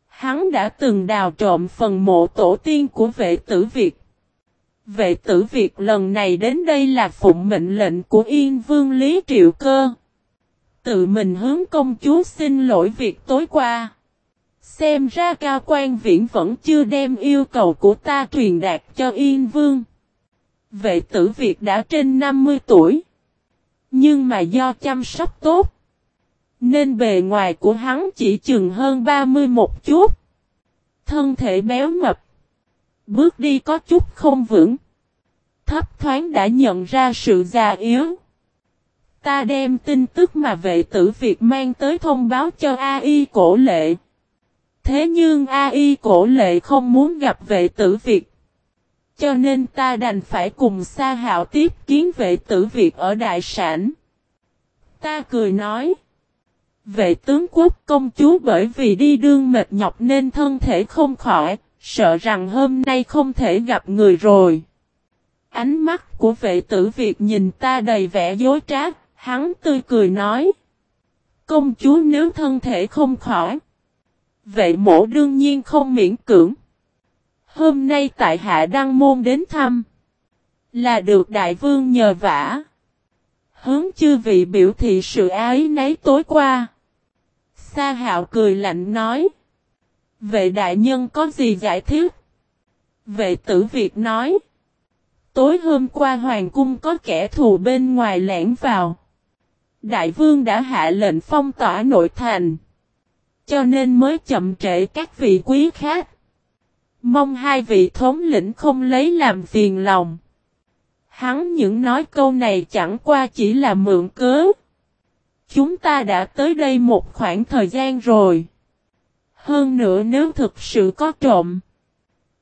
Hắn đã từng đào trộm phần mộ tổ tiên của vệ tử Việt. Vệ tử Việt lần này đến đây là phụng mệnh lệnh của Yên Vương Lý Triệu Cơ. Tự mình hướng công chúa xin lỗi việc tối qua. Xem ra cao quan viễn vẫn chưa đem yêu cầu của ta truyền đạt cho Yên Vương. Vệ tử Việt đã trên 50 tuổi. Nhưng mà do chăm sóc tốt. Nên bề ngoài của hắn chỉ chừng hơn 30 một chút. Thân thể béo mập. Bước đi có chút không vững. Thấp thoáng đã nhận ra sự già yếu. Ta đem tin tức mà vệ tử Việt mang tới thông báo cho AI cổ lệ. Thế nhưng AI cổ lệ không muốn gặp vệ tử Việt. Cho nên ta đành phải cùng Sa Hạo tiếp kiến vệ tử Việt ở đại sản. Ta cười nói. Vệ tướng quốc công chúa bởi vì đi đương mệt nhọc nên thân thể không khỏi, sợ rằng hôm nay không thể gặp người rồi. Ánh mắt của vệ tử Việt nhìn ta đầy vẻ dối trá, hắn tươi cười nói. Công chúa nếu thân thể không khỏi. Vệ mổ đương nhiên không miễn cưỡng. Hôm nay tại hạ đăng môn đến thăm. Là được đại vương nhờ vả. Hướng chư vị biểu thị sự ái nấy tối qua. Sa hạo cười lạnh nói. Vệ đại nhân có gì giải thích? Vệ tử Việt nói. Tối hôm qua hoàng cung có kẻ thù bên ngoài lẻn vào. Đại vương đã hạ lệnh phong tỏa nội thành. Cho nên mới chậm trễ các vị quý khác. Mong hai vị thống lĩnh không lấy làm phiền lòng. Hắn những nói câu này chẳng qua chỉ là mượn cớ. Chúng ta đã tới đây một khoảng thời gian rồi. Hơn nữa nếu thực sự có trộm.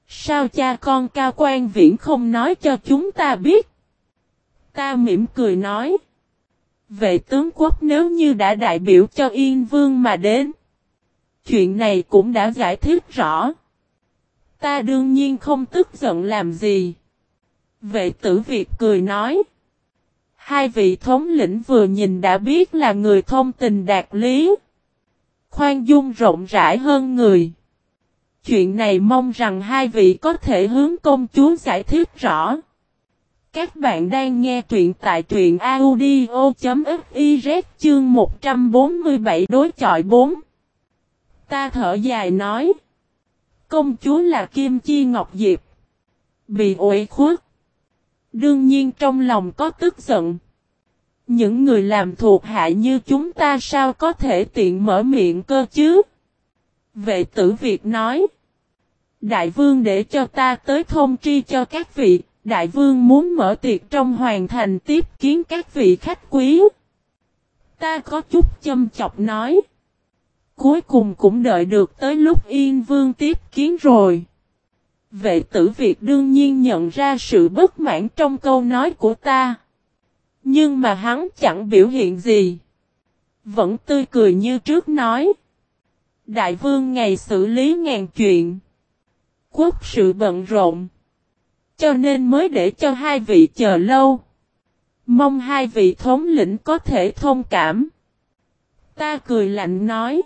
Sao cha con cao quan viễn không nói cho chúng ta biết? Ta mỉm cười nói. Vệ tướng quốc nếu như đã đại biểu cho Yên Vương mà đến. Chuyện này cũng đã giải thích rõ. Ta đương nhiên không tức giận làm gì. Vệ tử Việt cười nói. Hai vị thống lĩnh vừa nhìn đã biết là người thông tình đạt lý. Khoan dung rộng rãi hơn người. Chuyện này mong rằng hai vị có thể hướng công chúa giải thích rõ. Các bạn đang nghe truyện tại truyện audio.fiz chương 147 đối chọi 4. Ta thở dài nói. Công chúa là Kim Chi Ngọc Diệp. Bị ủi khuất. Đương nhiên trong lòng có tức giận. Những người làm thuộc hạ như chúng ta sao có thể tiện mở miệng cơ chứ? Vệ tử Việt nói. Đại vương để cho ta tới thông tri cho các vị, đại vương muốn mở tiệc trong hoàng thành tiếp kiến các vị khách quý. Ta có chút châm chọc nói. Cuối cùng cũng đợi được tới lúc Yên Vương tiếp kiến rồi. Vệ tử Việt đương nhiên nhận ra sự bất mãn trong câu nói của ta. Nhưng mà hắn chẳng biểu hiện gì. Vẫn tươi cười như trước nói. Đại vương ngày xử lý ngàn chuyện. Quốc sự bận rộn. Cho nên mới để cho hai vị chờ lâu. Mong hai vị thống lĩnh có thể thông cảm. Ta cười lạnh nói.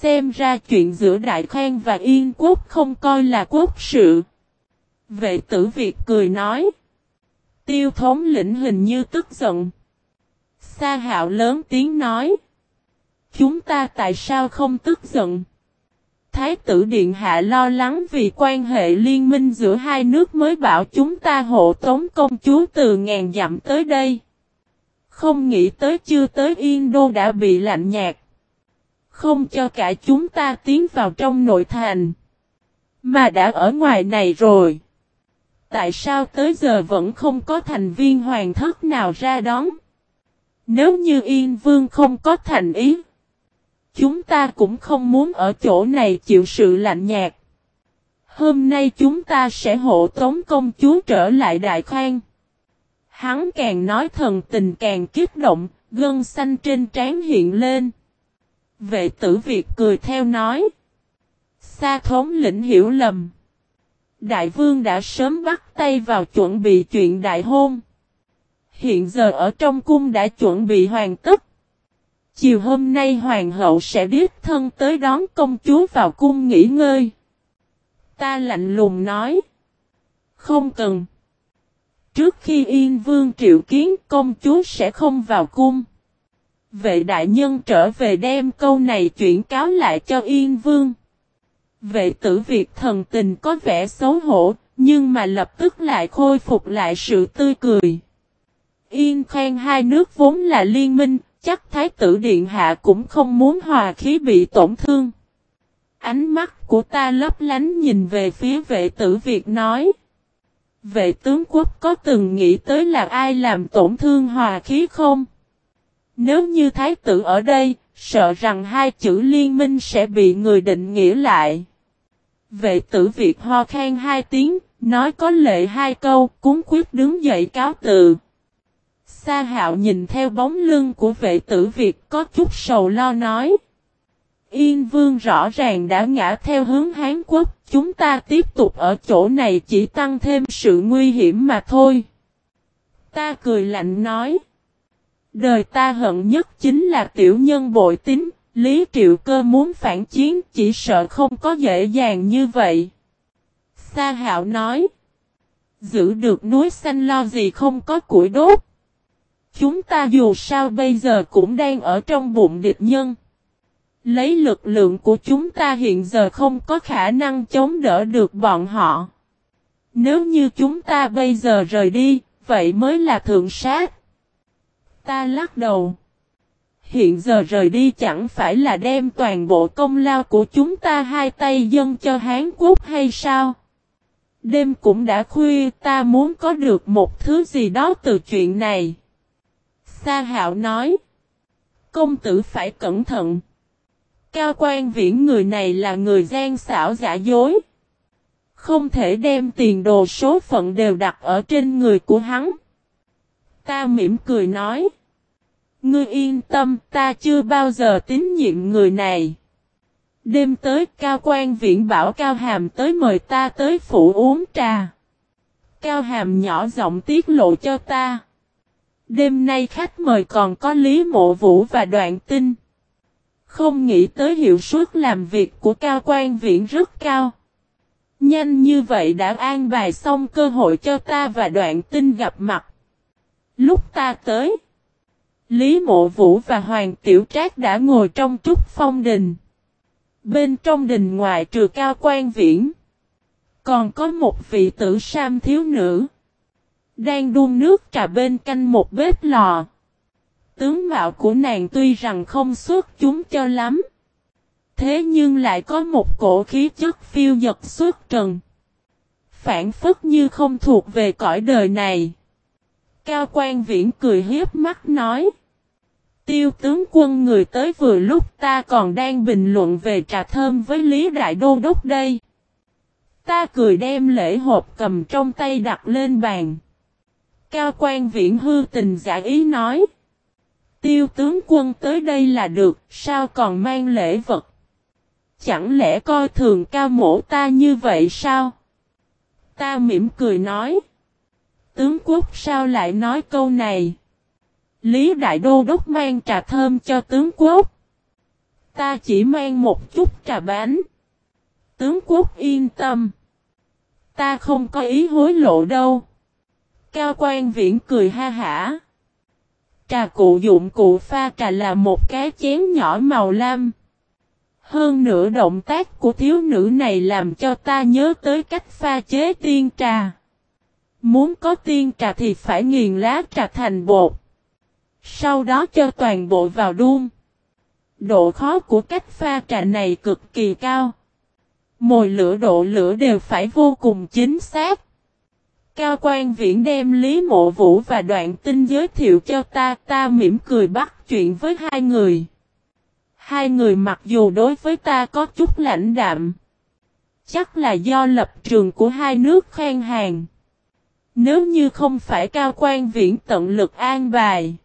Xem ra chuyện giữa Đại Khang và Yên Quốc không coi là quốc sự. Vệ tử Việt cười nói. Tiêu thống lĩnh hình như tức giận. Sa hạo lớn tiếng nói. Chúng ta tại sao không tức giận? Thái tử Điện Hạ lo lắng vì quan hệ liên minh giữa hai nước mới bảo chúng ta hộ tống công chúa từ ngàn dặm tới đây. Không nghĩ tới chưa tới Yên Đô đã bị lạnh nhạt. Không cho cả chúng ta tiến vào trong nội thành. Mà đã ở ngoài này rồi. Tại sao tới giờ vẫn không có thành viên hoàng thất nào ra đón? Nếu như Yên Vương không có thành ý. Chúng ta cũng không muốn ở chỗ này chịu sự lạnh nhạt. Hôm nay chúng ta sẽ hộ tống công chúa trở lại Đại Khang. Hắn càng nói thần tình càng kiếp động, gân xanh trên trán hiện lên. Vệ tử Việt cười theo nói. Sa thống lĩnh hiểu lầm. Đại vương đã sớm bắt tay vào chuẩn bị chuyện đại hôn. Hiện giờ ở trong cung đã chuẩn bị hoàn tất. Chiều hôm nay hoàng hậu sẽ đích thân tới đón công chúa vào cung nghỉ ngơi. Ta lạnh lùng nói. Không cần. Trước khi Yên Vương triệu kiến, công chúa sẽ không vào cung. Vệ đại nhân trở về đem câu này chuyển cáo lại cho Yên Vương. Vệ tử Việt thần tình có vẻ xấu hổ, nhưng mà lập tức lại khôi phục lại sự tươi cười. Yên khen hai nước vốn là liên minh, chắc Thái tử Điện Hạ cũng không muốn hòa khí bị tổn thương. Ánh mắt của ta lấp lánh nhìn về phía vệ tử Việt nói. Vệ tướng quốc có từng nghĩ tới là ai làm tổn thương hòa khí không? Nếu như thái tử ở đây, sợ rằng hai chữ liên minh sẽ bị người định nghĩa lại. Vệ tử Việt ho khen hai tiếng, nói có lệ hai câu, cúng quyết đứng dậy cáo từ. Sa hạo nhìn theo bóng lưng của vệ tử Việt có chút sầu lo nói. Yên vương rõ ràng đã ngã theo hướng Hán Quốc, chúng ta tiếp tục ở chỗ này chỉ tăng thêm sự nguy hiểm mà thôi. Ta cười lạnh nói. Đời ta hận nhất chính là tiểu nhân bội tính, Lý Triệu Cơ muốn phản chiến chỉ sợ không có dễ dàng như vậy. Sa hạo nói. Giữ được núi xanh lo gì không có củi đốt. Chúng ta dù sao bây giờ cũng đang ở trong bụng địch nhân. Lấy lực lượng của chúng ta hiện giờ không có khả năng chống đỡ được bọn họ. Nếu như chúng ta bây giờ rời đi, vậy mới là thượng sát. Ta lắc đầu. Hiện giờ rời đi chẳng phải là đem toàn bộ công lao của chúng ta hai tay dâng cho Hán Quốc hay sao? Đêm cũng đã khuya, ta muốn có được một thứ gì đó từ chuyện này. Sa hạo nói. Công tử phải cẩn thận. Cao quan viễn người này là người gian xảo giả dối. Không thể đem tiền đồ số phận đều đặt ở trên người của hắn. Ta mỉm cười nói. Ngươi yên tâm, ta chưa bao giờ tín nhiệm người này. Đêm tới, Cao quan Viễn bảo Cao Hàm tới mời ta tới phủ uống trà. Cao Hàm nhỏ giọng tiết lộ cho ta. Đêm nay khách mời còn có Lý Mộ Vũ và Đoạn Tinh. Không nghĩ tới hiệu suất làm việc của Cao quan Viễn rất cao. Nhanh như vậy đã an bài xong cơ hội cho ta và Đoạn Tinh gặp mặt. Lúc ta tới. Lý Mộ Vũ và Hoàng Tiểu Trác đã ngồi trong trúc phong đình. Bên trong đình ngoài trừ cao quan viễn. Còn có một vị tử sam thiếu nữ. Đang đun nước trà bên canh một bếp lò. Tướng mạo của nàng tuy rằng không xuất chúng cho lắm. Thế nhưng lại có một cổ khí chất phiêu dật xuất trần. Phản phất như không thuộc về cõi đời này. Cao quan viễn cười hiếp mắt nói. Tiêu tướng quân người tới vừa lúc ta còn đang bình luận về trà thơm với Lý Đại Đô Đốc đây. Ta cười đem lễ hộp cầm trong tay đặt lên bàn. Cao quan viễn hư tình giả ý nói. Tiêu tướng quân tới đây là được, sao còn mang lễ vật? Chẳng lẽ coi thường cao mổ ta như vậy sao? Ta mỉm cười nói. Tướng quốc sao lại nói câu này? Lý Đại Đô Đốc mang trà thơm cho tướng quốc. Ta chỉ mang một chút trà bánh. Tướng quốc yên tâm. Ta không có ý hối lộ đâu. Cao quan viễn cười ha hả. Trà cụ dụng cụ pha trà là một cái chén nhỏ màu lam. Hơn nữa động tác của thiếu nữ này làm cho ta nhớ tới cách pha chế tiên trà. Muốn có tiên trà thì phải nghiền lá trà thành bột. Sau đó cho toàn bộ vào đun. Độ khó của cách pha trà này cực kỳ cao. Mồi lửa độ lửa đều phải vô cùng chính xác. Cao quan viễn đem Lý Mộ Vũ và đoạn tinh giới thiệu cho ta, ta mỉm cười bắt chuyện với hai người. Hai người mặc dù đối với ta có chút lãnh đạm. Chắc là do lập trường của hai nước khen hàng. Nếu như không phải cao quan viễn tận lực an bài.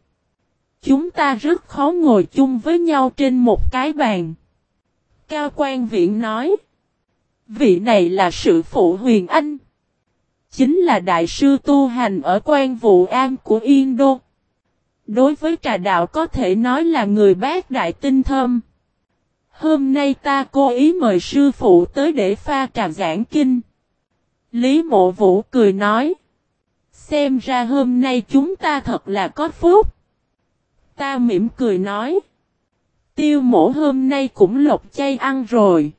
Chúng ta rất khó ngồi chung với nhau trên một cái bàn. Cao quan viễn nói. Vị này là sự phụ huyền anh. Chính là đại sư tu hành ở quan vụ an của Yên Đô. Đối với trà đạo có thể nói là người bác đại tinh thâm. Hôm nay ta cố ý mời sư phụ tới để pha trà giảng kinh. Lý mộ vũ cười nói. Xem ra hôm nay chúng ta thật là có phúc. Ta mỉm cười nói. Tiêu mổ hôm nay cũng lộc chay ăn rồi.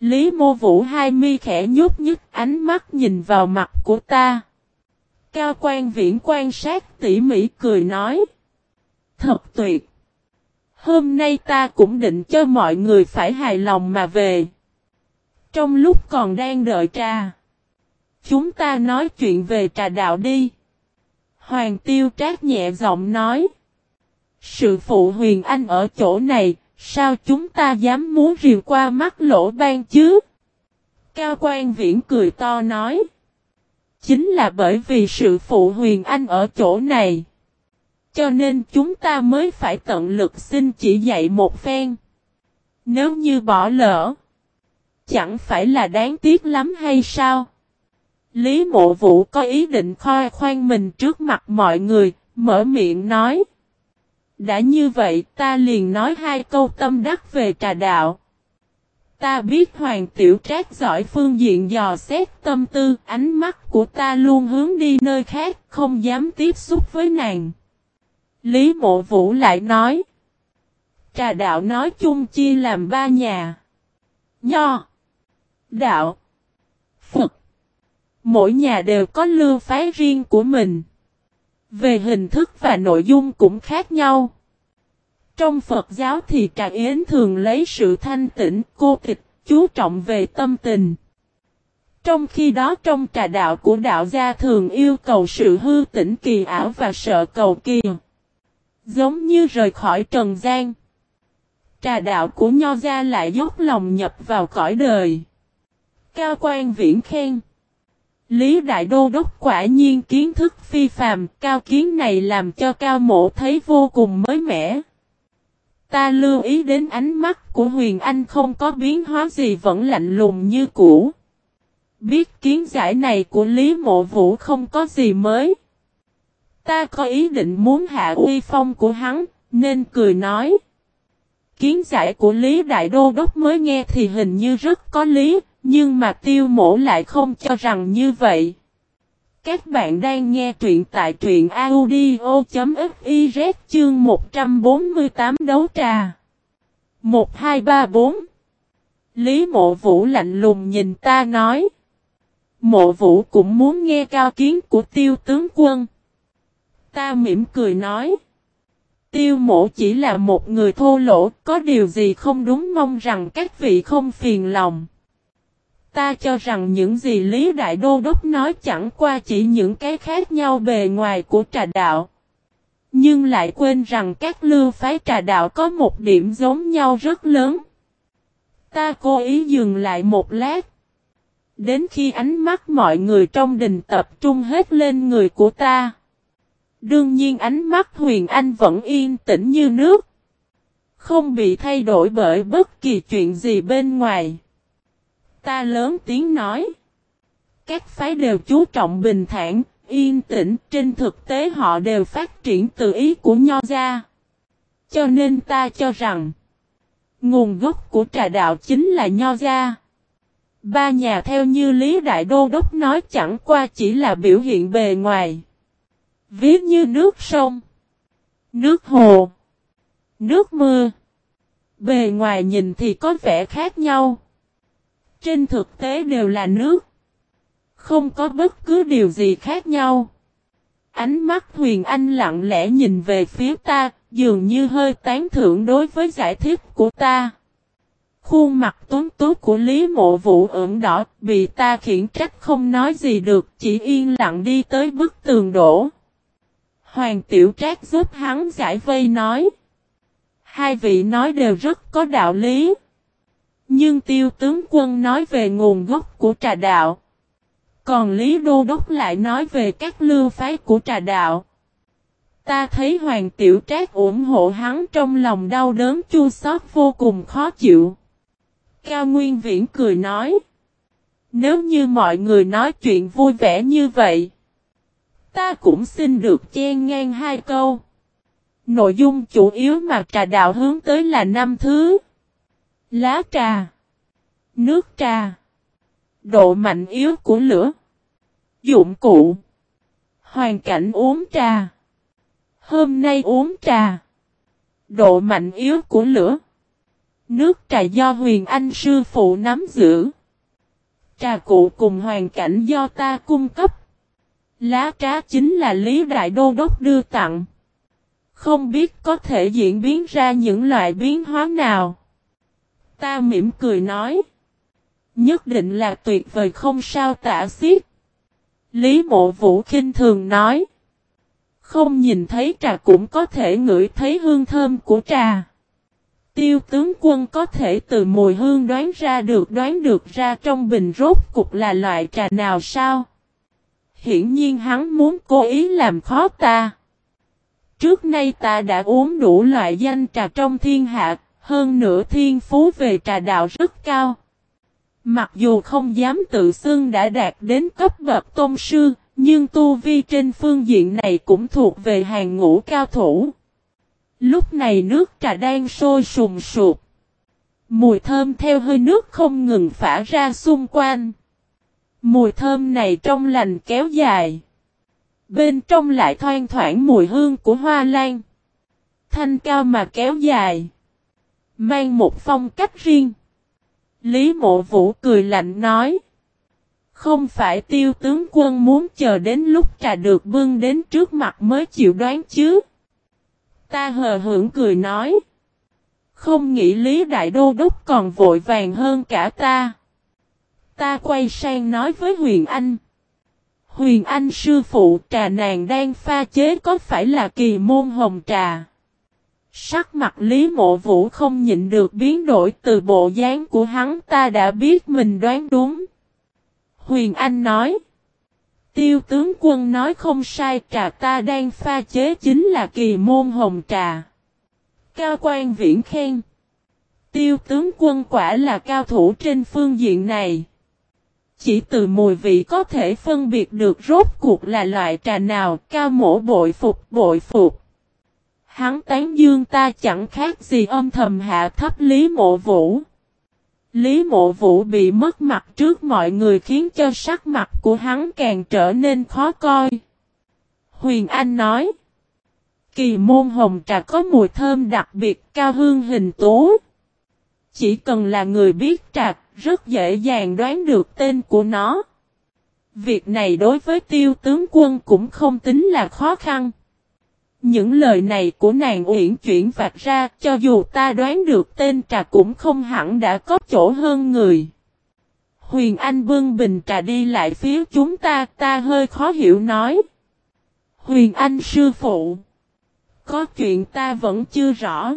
Lý mô vũ hai mi khẽ nhút nhứt ánh mắt nhìn vào mặt của ta. Cao quan viễn quan sát tỉ mỉ cười nói. Thật tuyệt. Hôm nay ta cũng định cho mọi người phải hài lòng mà về. Trong lúc còn đang đợi trà. Chúng ta nói chuyện về trà đạo đi. Hoàng tiêu trác nhẹ giọng nói. Sự phụ huyền anh ở chỗ này, sao chúng ta dám muốn rìu qua mắt lỗ ban chứ? Cao quan viễn cười to nói. Chính là bởi vì sự phụ huyền anh ở chỗ này. Cho nên chúng ta mới phải tận lực xin chỉ dạy một phen. Nếu như bỏ lỡ, chẳng phải là đáng tiếc lắm hay sao? Lý mộ vũ có ý định khoe khoan mình trước mặt mọi người, mở miệng nói. Đã như vậy ta liền nói hai câu tâm đắc về trà đạo. Ta biết Hoàng Tiểu Trác giỏi phương diện dò xét tâm tư, ánh mắt của ta luôn hướng đi nơi khác, không dám tiếp xúc với nàng. Lý Mộ Vũ lại nói, trà đạo nói chung chia làm ba nhà. Nho, đạo, Phật. Mỗi nhà đều có lưu phái riêng của mình. Về hình thức và nội dung cũng khác nhau. Trong Phật giáo thì trà yến thường lấy sự thanh tĩnh, cô tịch, chú trọng về tâm tình. Trong khi đó trong trà đạo của đạo gia thường yêu cầu sự hư tĩnh kỳ ảo và sợ cầu kỳ. Giống như rời khỏi trần gian. Trà đạo của Nho gia lại dốc lòng nhập vào cõi đời. Cao quan viễn khen. Lý Đại Đô Đốc quả nhiên kiến thức phi phàm, cao kiến này làm cho cao mộ thấy vô cùng mới mẻ. Ta lưu ý đến ánh mắt của Huyền Anh không có biến hóa gì vẫn lạnh lùng như cũ. Biết kiến giải này của Lý Mộ Vũ không có gì mới. Ta có ý định muốn hạ uy phong của hắn, nên cười nói. Kiến giải của Lý Đại Đô Đốc mới nghe thì hình như rất có lý, nhưng mà tiêu mổ lại không cho rằng như vậy. Các bạn đang nghe truyện tại truyện audio.fiz chương 148 đấu trà. 1234 Lý mộ vũ lạnh lùng nhìn ta nói. Mộ vũ cũng muốn nghe cao kiến của tiêu tướng quân. Ta mỉm cười nói. Tiêu mổ chỉ là một người thô lỗ, có điều gì không đúng mong rằng các vị không phiền lòng. Ta cho rằng những gì Lý Đại Đô Đốc nói chẳng qua chỉ những cái khác nhau bề ngoài của trà đạo. Nhưng lại quên rằng các lưu phái trà đạo có một điểm giống nhau rất lớn. Ta cố ý dừng lại một lát. Đến khi ánh mắt mọi người trong đình tập trung hết lên người của ta. Đương nhiên ánh mắt Huyền Anh vẫn yên tĩnh như nước. Không bị thay đổi bởi bất kỳ chuyện gì bên ngoài. Ta lớn tiếng nói. Các phái đều chú trọng bình thản, yên tĩnh, trên thực tế họ đều phát triển từ ý của nho gia. Cho nên ta cho rằng, nguồn gốc của trà đạo chính là nho gia. Ba nhà theo như Lý Đại Đô Đốc nói chẳng qua chỉ là biểu hiện bề ngoài. Ví như nước sông, nước hồ, nước mưa. Bề ngoài nhìn thì có vẻ khác nhau. Trên thực tế đều là nước. Không có bất cứ điều gì khác nhau. Ánh mắt Huyền Anh lặng lẽ nhìn về phía ta, dường như hơi tán thưởng đối với giải thích của ta. Khuôn mặt tuấn tú của Lý Mộ Vũ ửng đỏ, bị ta khiển trách không nói gì được, chỉ yên lặng đi tới bức tường đổ. Hoàng Tiểu Trác giúp hắn giải vây nói. Hai vị nói đều rất có đạo lý. Nhưng tiêu tướng quân nói về nguồn gốc của trà đạo. Còn Lý Đô Đốc lại nói về các lưu phái của trà đạo. Ta thấy Hoàng Tiểu Trác ủng hộ hắn trong lòng đau đớn, chua xót vô cùng khó chịu. Cao Nguyên Viễn cười nói. Nếu như mọi người nói chuyện vui vẻ như vậy. Ta cũng xin được chen ngang hai câu. Nội dung chủ yếu mà trà đạo hướng tới là năm thứ. Lá trà. Nước trà. Độ mạnh yếu của lửa. Dụng cụ. Hoàn cảnh uống trà. Hôm nay uống trà. Độ mạnh yếu của lửa. Nước trà do huyền anh sư phụ nắm giữ. Trà cụ cùng hoàn cảnh do ta cung cấp. Lá trá chính là Lý Đại Đô Đốc đưa tặng. Không biết có thể diễn biến ra những loại biến hóa nào. Ta mỉm cười nói. Nhất định là tuyệt vời không sao tả xiết. Lý mộ vũ khinh thường nói. Không nhìn thấy trà cũng có thể ngửi thấy hương thơm của trà. Tiêu tướng quân có thể từ mùi hương đoán ra được đoán được ra trong bình rốt cục là loại trà nào sao? Hiển nhiên hắn muốn cố ý làm khó ta. Trước nay ta đã uống đủ loại danh trà trong thiên hạ, hơn nữa thiên phú về trà đạo rất cao. Mặc dù không dám tự xưng đã đạt đến cấp bậc tôn sư, nhưng tu vi trên phương diện này cũng thuộc về hàng ngũ cao thủ. Lúc này nước trà đang sôi sùng sụp. Mùi thơm theo hơi nước không ngừng phả ra xung quanh. Mùi thơm này trong lành kéo dài. Bên trong lại thoang thoảng mùi hương của hoa lan. Thanh cao mà kéo dài. Mang một phong cách riêng. Lý mộ vũ cười lạnh nói. Không phải tiêu tướng quân muốn chờ đến lúc trà được bưng đến trước mặt mới chịu đoán chứ. Ta hờ hưởng cười nói. Không nghĩ Lý Đại Đô Đốc còn vội vàng hơn cả ta. Ta quay sang nói với Huyền Anh. Huyền Anh sư phụ, trà nàng đang pha chế có phải là kỳ môn hồng trà? Sắc mặt Lý Mộ Vũ không nhịn được biến đổi, từ bộ dáng của hắn ta đã biết mình đoán đúng. Huyền Anh nói. Tiêu tướng quân nói không sai, trà ta đang pha chế chính là kỳ môn hồng trà. Cao quan viễn khen. Tiêu tướng quân quả là cao thủ trên phương diện này. Chỉ từ mùi vị có thể phân biệt được rốt cuộc là loại trà nào, cao mổ bội phục bội phục. Hắn tán dương ta chẳng khác gì âm thầm hạ thấp Lý Mộ Vũ. Lý Mộ Vũ bị mất mặt trước mọi người khiến cho sắc mặt của hắn càng trở nên khó coi. Huyền Anh nói. Kỳ môn hồng trà có mùi thơm đặc biệt cao hương hình tố. Chỉ cần là người biết trà, rất dễ dàng đoán được tên của nó. Việc này đối với tiêu tướng quân cũng không tính là khó khăn. Những lời này của nàng uyển chuyển vạch ra, cho dù ta đoán được tên trà cũng không hẳn đã có chỗ hơn người. Huyền Anh bưng bình trà đi lại phía chúng ta, ta hơi khó hiểu nói. Huyền Anh sư phụ. Có chuyện ta vẫn chưa rõ.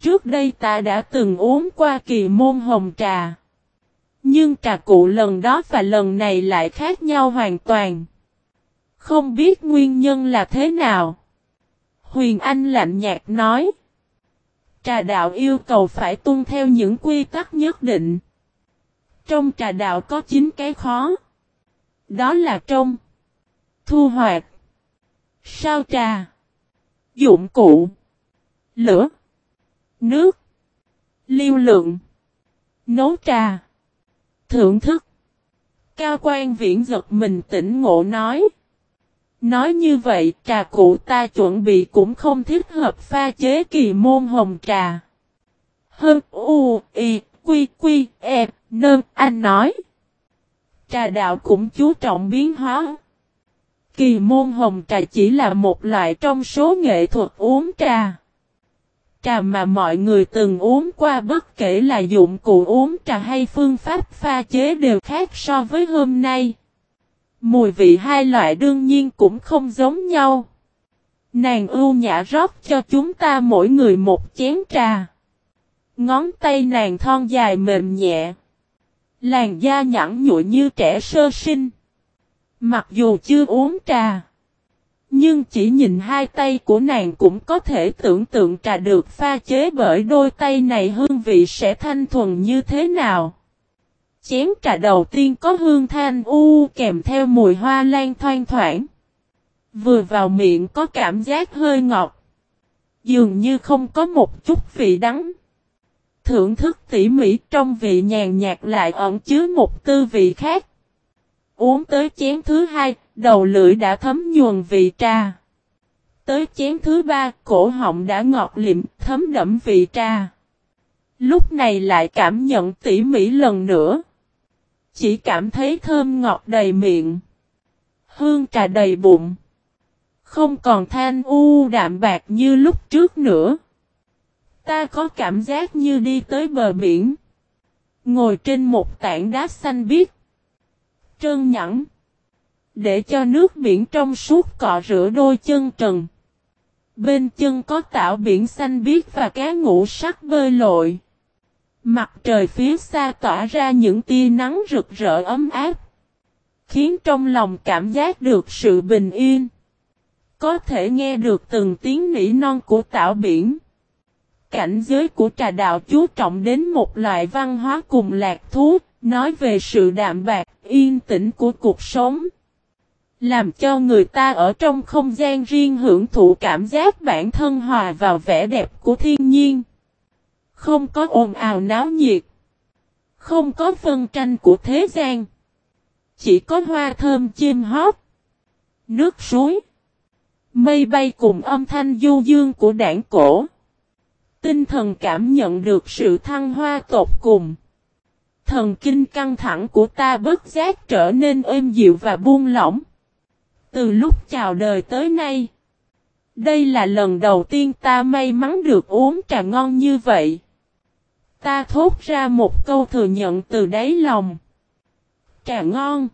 Trước đây ta đã từng uống qua kỳ môn hồng trà. Nhưng trà cụ lần đó và lần này lại khác nhau hoàn toàn. Không biết nguyên nhân là thế nào. Huyền Anh lạnh nhạt nói. Trà đạo yêu cầu phải tuân theo những quy tắc nhất định. Trong trà đạo có 9 cái khó. Đó là trong, thu hoạch, sao trà, dụng cụ, lửa, nước, liêu lượng, nấu trà, thưởng thức. Cao quan viễn giật mình tỉnh ngộ nói. Nói như vậy, trà cụ ta chuẩn bị cũng không thích hợp pha chế kỳ môn hồng trà. Hơn u, y, quy, quy, e, nơn, anh nói. Trà đạo cũng chú trọng biến hóa. Kỳ môn hồng trà chỉ là một loại trong số nghệ thuật uống trà. Trà mà mọi người từng uống qua bất kể là dụng cụ uống trà hay phương pháp pha chế đều khác so với hôm nay. Mùi vị hai loại đương nhiên cũng không giống nhau. Nàng ưu nhã rót cho chúng ta mỗi người một chén trà. Ngón tay nàng thon dài mềm nhẹ. Làn da nhẵn nhụi như trẻ sơ sinh. Mặc dù chưa uống trà. Nhưng chỉ nhìn hai tay của nàng cũng có thể tưởng tượng trà được pha chế bởi đôi tay này hương vị sẽ thanh thuần như thế nào. Chén trà đầu tiên có hương than u kèm theo mùi hoa lan thoang thoảng. Vừa vào miệng có cảm giác hơi ngọt. Dường như không có một chút vị đắng. Thưởng thức tỉ mỉ trong vị nhàn nhạt lại ẩn chứa một tư vị khác. Uống tới chén thứ hai, đầu lưỡi đã thấm nhuần vị trà. Tới chén thứ ba, cổ họng đã ngọt liệm, thấm đẫm vị trà. Lúc này lại cảm nhận tỉ mỉ lần nữa. Chỉ cảm thấy thơm ngọt đầy miệng. Hương trà đầy bụng. Không còn than u đạm bạc như lúc trước nữa. Ta có cảm giác như đi tới bờ biển. Ngồi trên một tảng đá xanh biếc. Trơn nhẵn. Để cho nước biển trong suốt cọ rửa đôi chân trần. Bên chân có tạo biển xanh biếc và cá ngũ sắc bơi lội. Mặt trời phía xa tỏa ra những tia nắng rực rỡ ấm áp. Khiến trong lòng cảm giác được sự bình yên. Có thể nghe được từng tiếng nỉ non của tảo biển. Cảnh giới của trà đạo chú trọng đến một loại văn hóa cùng lạc thú, nói về sự đạm bạc, yên tĩnh của cuộc sống. Làm cho người ta ở trong không gian riêng hưởng thụ cảm giác bản thân hòa vào vẻ đẹp của thiên nhiên. Không có ồn ào náo nhiệt. Không có phân tranh của thế gian. Chỉ có hoa thơm chim hót. Nước suối. Mây bay cùng âm thanh du dương của đảng cổ. Tinh thần cảm nhận được sự thăng hoa tột cùng. Thần kinh căng thẳng của ta bất giác trở nên êm dịu và buông lỏng. Từ lúc chào đời tới nay. Đây là lần đầu tiên ta may mắn được uống trà ngon như vậy. Ta thốt ra một câu thừa nhận từ đáy lòng. Trà ngon.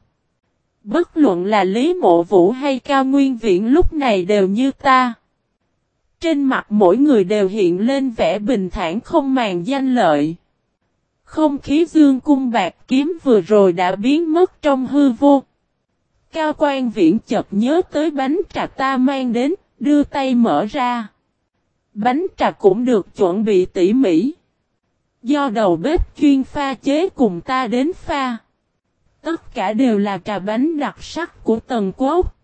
Bất luận là Lý Mộ Vũ hay Cao Nguyên Viễn lúc này đều như ta. Trên mặt mỗi người đều hiện lên vẻ bình thản không màng danh lợi. Không khí dương cung bạc kiếm vừa rồi đã biến mất trong hư vô. Cao quan viễn chợt nhớ tới bánh trà ta mang đến, đưa tay mở ra. Bánh trà cũng được chuẩn bị tỉ mỉ. Do đầu bếp chuyên pha chế cùng ta đến pha. Tất cả đều là trà bánh đặc sắc của Tần Quốc.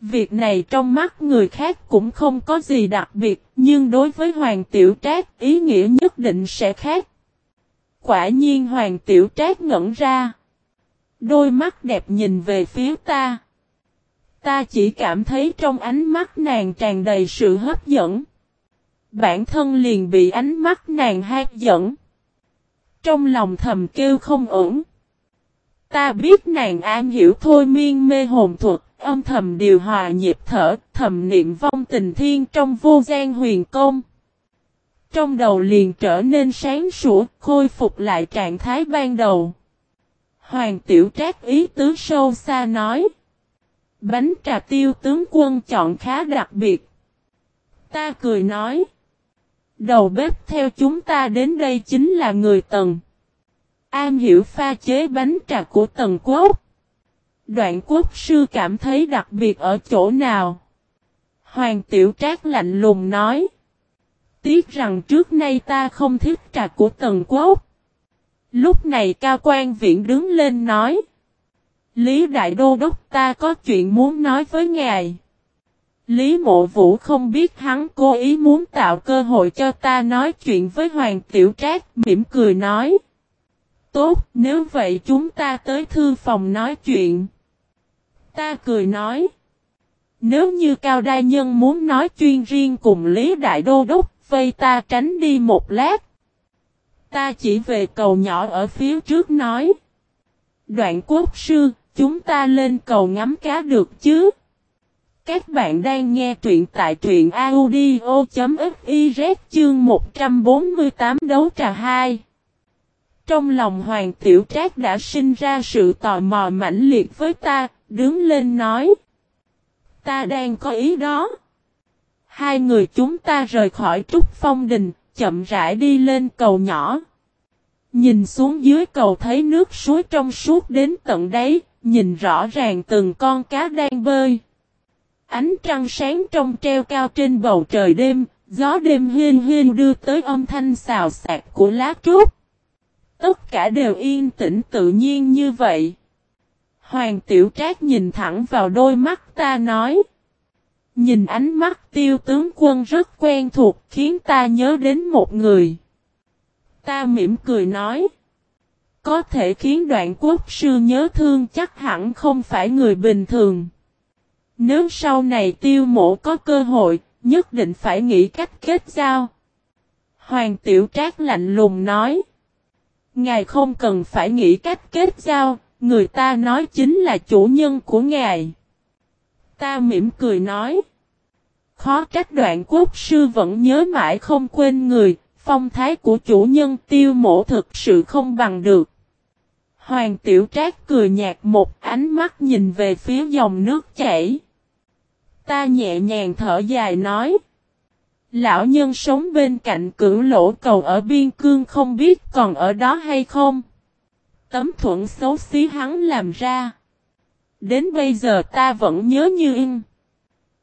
Việc này trong mắt người khác cũng không có gì đặc biệt, nhưng đối với Hoàng Tiểu Trác ý nghĩa nhất định sẽ khác. Quả nhiên Hoàng Tiểu Trác ngẩn ra. Đôi mắt đẹp nhìn về phía ta. Ta chỉ cảm thấy trong ánh mắt nàng tràn đầy sự hấp dẫn. Bản thân liền bị ánh mắt nàng hát dẫn. Trong lòng thầm kêu không ổn. Ta biết nàng an hiểu thôi miên mê hồn thuật, âm thầm điều hòa nhịp thở, thầm niệm vong tình thiên trong vô gian huyền công. Trong đầu liền trở nên sáng sủa, khôi phục lại trạng thái ban đầu. Hoàng tiểu trác ý tứ sâu xa nói. Bánh trà tiêu tướng quân chọn khá đặc biệt. Ta cười nói. Đầu bếp theo chúng ta đến đây chính là người tần. An hiểu pha chế bánh trà của tần quốc. Đoạn quốc sư cảm thấy đặc biệt ở chỗ nào? Hoàng tiểu trác lạnh lùng nói. Tiếc rằng trước nay ta không thích trà của tần quốc. Lúc này cao quan viện đứng lên nói. Lý Đại Đô Đốc ta có chuyện muốn nói với ngài. Lý Mộ Vũ không biết hắn cố ý muốn tạo cơ hội cho ta nói chuyện với Hoàng Tiểu Trác, mỉm cười nói. Tốt, nếu vậy chúng ta tới thư phòng nói chuyện. Ta cười nói. Nếu như Cao Đa Nhân muốn nói chuyên riêng cùng Lý Đại Đô Đốc, vây ta tránh đi một lát. Ta chỉ về cầu nhỏ ở phía trước nói. Đoạn quốc sư, chúng ta lên cầu ngắm cá được chứ? Các bạn đang nghe truyện tại truyện audio.fiz chương 148 đấu trà 2. Trong lòng Hoàng Tiểu Trác đã sinh ra sự tò mò mãnh liệt với ta, đứng lên nói. Ta đang có ý đó. Hai người chúng ta rời khỏi Trúc Phong Đình, chậm rãi đi lên cầu nhỏ. Nhìn xuống dưới cầu thấy nước suối trong suốt đến tận đáy, nhìn rõ ràng từng con cá đang bơi. Ánh trăng sáng trong treo cao trên bầu trời đêm, gió đêm huyên huyên đưa tới âm thanh xào xạc của lá trúc. Tất cả đều yên tĩnh tự nhiên như vậy. Hoàng tiểu trác nhìn thẳng vào đôi mắt ta nói. Nhìn ánh mắt tiêu tướng quân rất quen thuộc khiến ta nhớ đến một người. Ta mỉm cười nói. Có thể khiến đoạn quốc sư nhớ thương chắc hẳn không phải người bình thường. Nếu sau này tiêu mộ có cơ hội, nhất định phải nghĩ cách kết giao. Hoàng tiểu trác lạnh lùng nói. Ngài không cần phải nghĩ cách kết giao, người ta nói chính là chủ nhân của ngài. Ta mỉm cười nói. Khó trách đoạn quốc sư vẫn nhớ mãi không quên người, phong thái của chủ nhân tiêu mộ thực sự không bằng được. Hoàng tiểu trác cười nhạt một ánh mắt nhìn về phía dòng nước chảy. Ta nhẹ nhàng thở dài nói. Lão nhân sống bên cạnh cửu lỗ cầu ở biên cương không biết còn ở đó hay không. Tấm thuận xấu xí hắn làm ra. Đến bây giờ ta vẫn nhớ như in.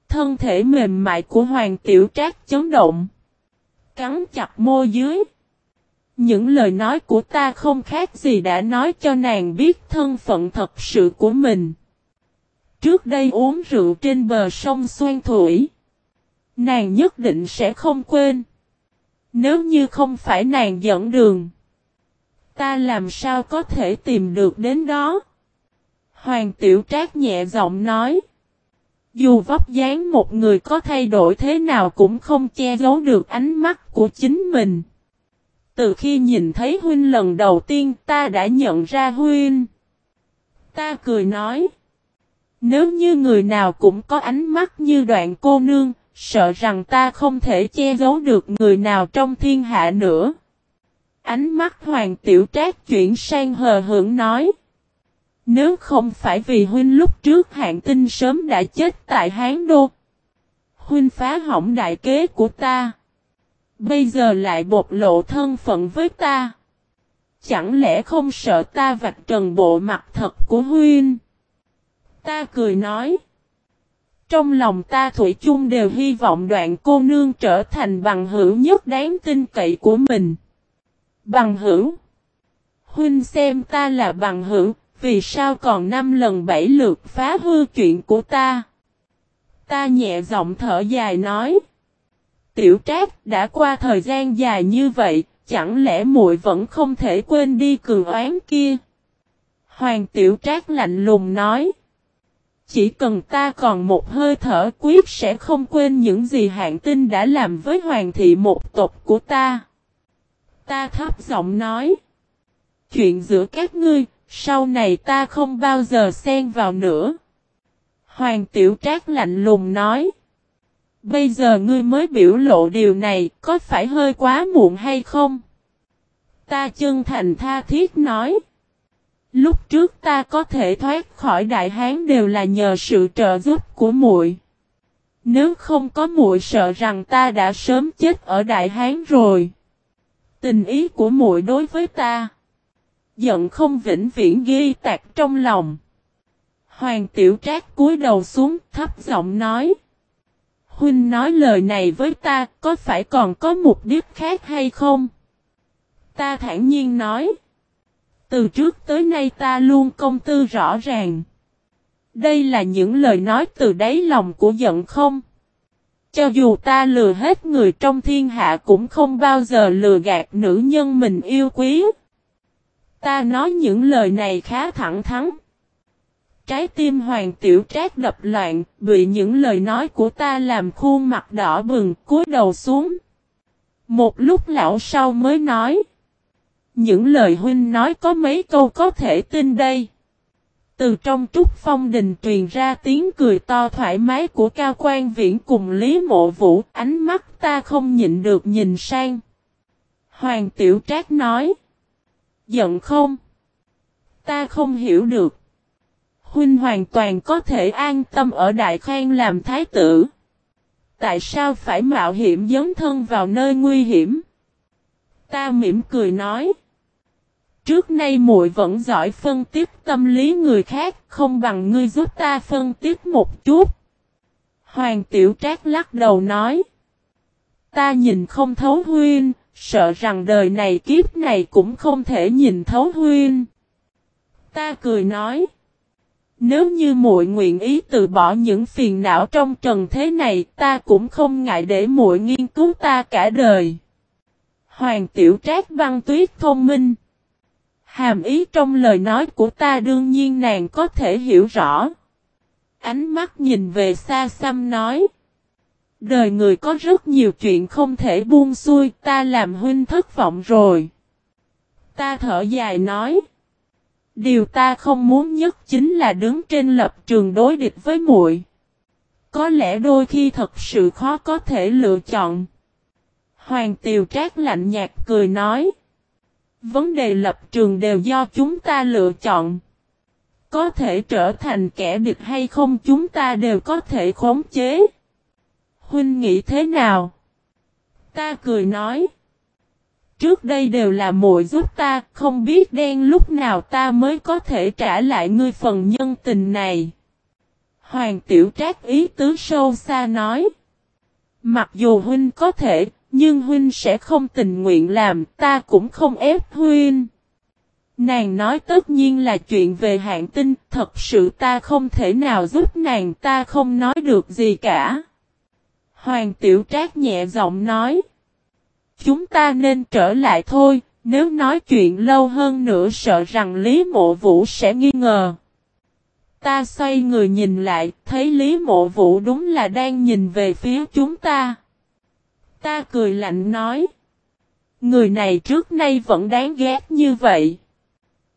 Thân thể mềm mại của Hoàng Tiểu Trác chấn động. Cắn chặt môi dưới. Những lời nói của ta không khác gì đã nói cho nàng biết thân phận thật sự của mình. Trước đây uống rượu trên bờ sông Xoan Thủy. Nàng nhất định sẽ không quên. Nếu như không phải nàng dẫn đường. Ta làm sao có thể tìm được đến đó? Hoàng Tiểu Trác nhẹ giọng nói. Dù vóc dáng một người có thay đổi thế nào cũng không che giấu được ánh mắt của chính mình. Từ khi nhìn thấy Huynh lần đầu tiên, ta đã nhận ra Huynh. Ta cười nói. Nếu như người nào cũng có ánh mắt như đoạn cô nương, sợ rằng ta không thể che giấu được người nào trong thiên hạ nữa. Ánh mắt hoàng tiểu trác chuyển sang hờ hưởng nói. Nếu không phải vì huynh lúc trước hạng tinh sớm đã chết tại Hán Đô. Huynh phá hỏng đại kế của ta. Bây giờ lại bộc lộ thân phận với ta. Chẳng lẽ không sợ ta vạch trần bộ mặt thật của huynh? Ta cười nói. Trong lòng ta Thủy chung đều hy vọng đoạn cô nương trở thành bằng hữu nhất đáng tin cậy của mình. Bằng hữu. Huynh xem ta là bằng hữu, vì sao còn năm lần bảy lượt phá hư chuyện của ta? Ta nhẹ giọng thở dài nói. Tiểu trác đã qua thời gian dài như vậy, chẳng lẽ muội vẫn không thể quên đi cường oán kia? Hoàng tiểu trác lạnh lùng nói. Chỉ cần ta còn một hơi thở quyết sẽ không quên những gì hạng tinh đã làm với hoàng thị một tộc của ta. Ta thấp giọng nói. Chuyện giữa các ngươi, sau này ta không bao giờ xen vào nữa. Hoàng tiểu trác lạnh lùng nói. Bây giờ ngươi mới biểu lộ điều này, có phải hơi quá muộn hay không? Ta chân thành tha thiết nói. Lúc trước ta có thể thoát khỏi đại hán đều là nhờ sự trợ giúp của muội. Nếu không có muội sợ rằng ta đã sớm chết ở đại hán rồi. Tình ý của muội đối với ta, giận không vĩnh viễn ghi tạc trong lòng. Hoàng tiểu trác cúi đầu xuống thấp giọng nói. Huynh nói lời này với ta có phải còn có mục đích khác hay không? Ta thản nhiên nói. Từ trước tới nay ta luôn công tư rõ ràng. Đây là những lời nói từ đáy lòng của giận không? Cho dù ta lừa hết người trong thiên hạ cũng không bao giờ lừa gạt nữ nhân mình yêu quý. Ta nói những lời này khá thẳng thắn. Trái tim hoàng tiểu trác đập loạn, bị những lời nói của ta làm khuôn mặt đỏ bừng, cúi đầu xuống. Một lúc lão sau mới nói. Những lời huynh nói có mấy câu có thể tin đây. Từ trong trúc phong đình truyền ra tiếng cười to thoải mái của cao quan viễn cùng Lý Mộ Vũ, ánh mắt ta không nhịn được nhìn sang. Hoàng Tiểu Trác nói. Giận không? Ta không hiểu được. Huynh hoàn toàn có thể an tâm ở Đại Khang làm thái tử. Tại sao phải mạo hiểm dấn thân vào nơi nguy hiểm? Ta mỉm cười nói. Trước nay muội vẫn giỏi phân tích tâm lý người khác, không bằng ngươi giúp ta phân tích một chút. Hoàng Tiểu Trác lắc đầu nói. Ta nhìn không thấu huyên, sợ rằng đời này kiếp này cũng không thể nhìn thấu huyên. Ta cười nói. Nếu như muội nguyện ý từ bỏ những phiền não trong trần thế này, ta cũng không ngại để muội nghiên cứu ta cả đời. Hoàng Tiểu Trác văn tuyết thông minh. Hàm ý trong lời nói của ta đương nhiên nàng có thể hiểu rõ. Ánh mắt nhìn về xa xăm nói. Đời người có rất nhiều chuyện không thể buông xuôi, ta làm huynh thất vọng rồi. Ta thở dài nói. Điều ta không muốn nhất chính là đứng trên lập trường đối địch với muội. Có lẽ đôi khi thật sự khó có thể lựa chọn. Hoàng Tiều Trác lạnh nhạt cười nói. Vấn đề lập trường đều do chúng ta lựa chọn. Có thể trở thành kẻ địch hay không chúng ta đều có thể khống chế. Huynh nghĩ thế nào? Ta cười nói. Trước đây đều là muội giúp ta, không biết đen lúc nào ta mới có thể trả lại ngươi phần nhân tình này. Hoàng tiểu trác ý tứ sâu xa nói. Mặc dù huynh có thể, nhưng huynh sẽ không tình nguyện làm, ta cũng không ép huynh. Nàng nói tất nhiên là chuyện về hạng tinh, thật sự ta không thể nào giúp nàng ta không nói được gì cả. Hoàng tiểu trác nhẹ giọng nói. Chúng ta nên trở lại thôi, nếu nói chuyện lâu hơn nữa sợ rằng Lý Mộ Vũ sẽ nghi ngờ. Ta xoay người nhìn lại, thấy Lý Mộ Vũ đúng là đang nhìn về phía chúng ta. Ta cười lạnh nói. Người này trước nay vẫn đáng ghét như vậy.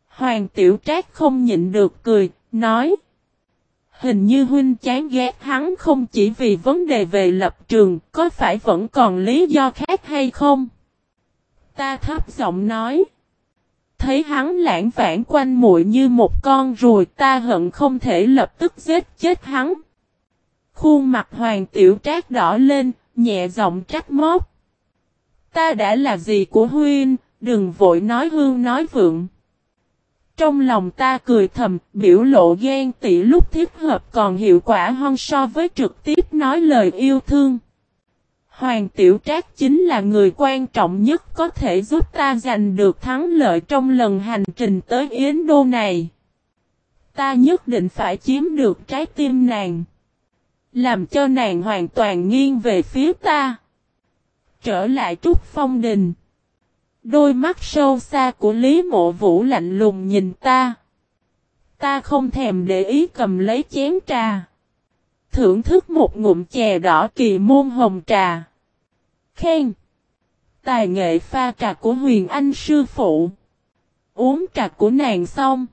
Hoàng Tiểu Trác không nhịn được cười, nói. Hình như huynh chán ghét hắn không chỉ vì vấn đề về lập trường, có phải vẫn còn lý do khác hay không? Ta thấp giọng nói. Thấy hắn lãng vãn quanh muội như một con ruồi ta hận không thể lập tức giết chết hắn. Khuôn mặt hoàng tiểu trác đỏ lên, nhẹ giọng trách móc. Ta đã là gì của huynh, đừng vội nói hương nói vượng. Trong lòng ta cười thầm, biểu lộ ghen tị lúc thiết hợp còn hiệu quả hơn so với trực tiếp nói lời yêu thương. Hoàng Tiểu Trác chính là người quan trọng nhất có thể giúp ta giành được thắng lợi trong lần hành trình tới Yến Đô này. Ta nhất định phải chiếm được trái tim nàng. Làm cho nàng hoàn toàn nghiêng về phía ta. Trở lại Trúc Phong Đình. Đôi mắt sâu xa của Lý Mộ Vũ lạnh lùng nhìn ta. Ta không thèm để ý cầm lấy chén trà. Thưởng thức một ngụm chè đỏ kỳ môn hồng trà. Khen. Tài nghệ pha trà của huyền anh sư phụ. Uống trà của nàng xong.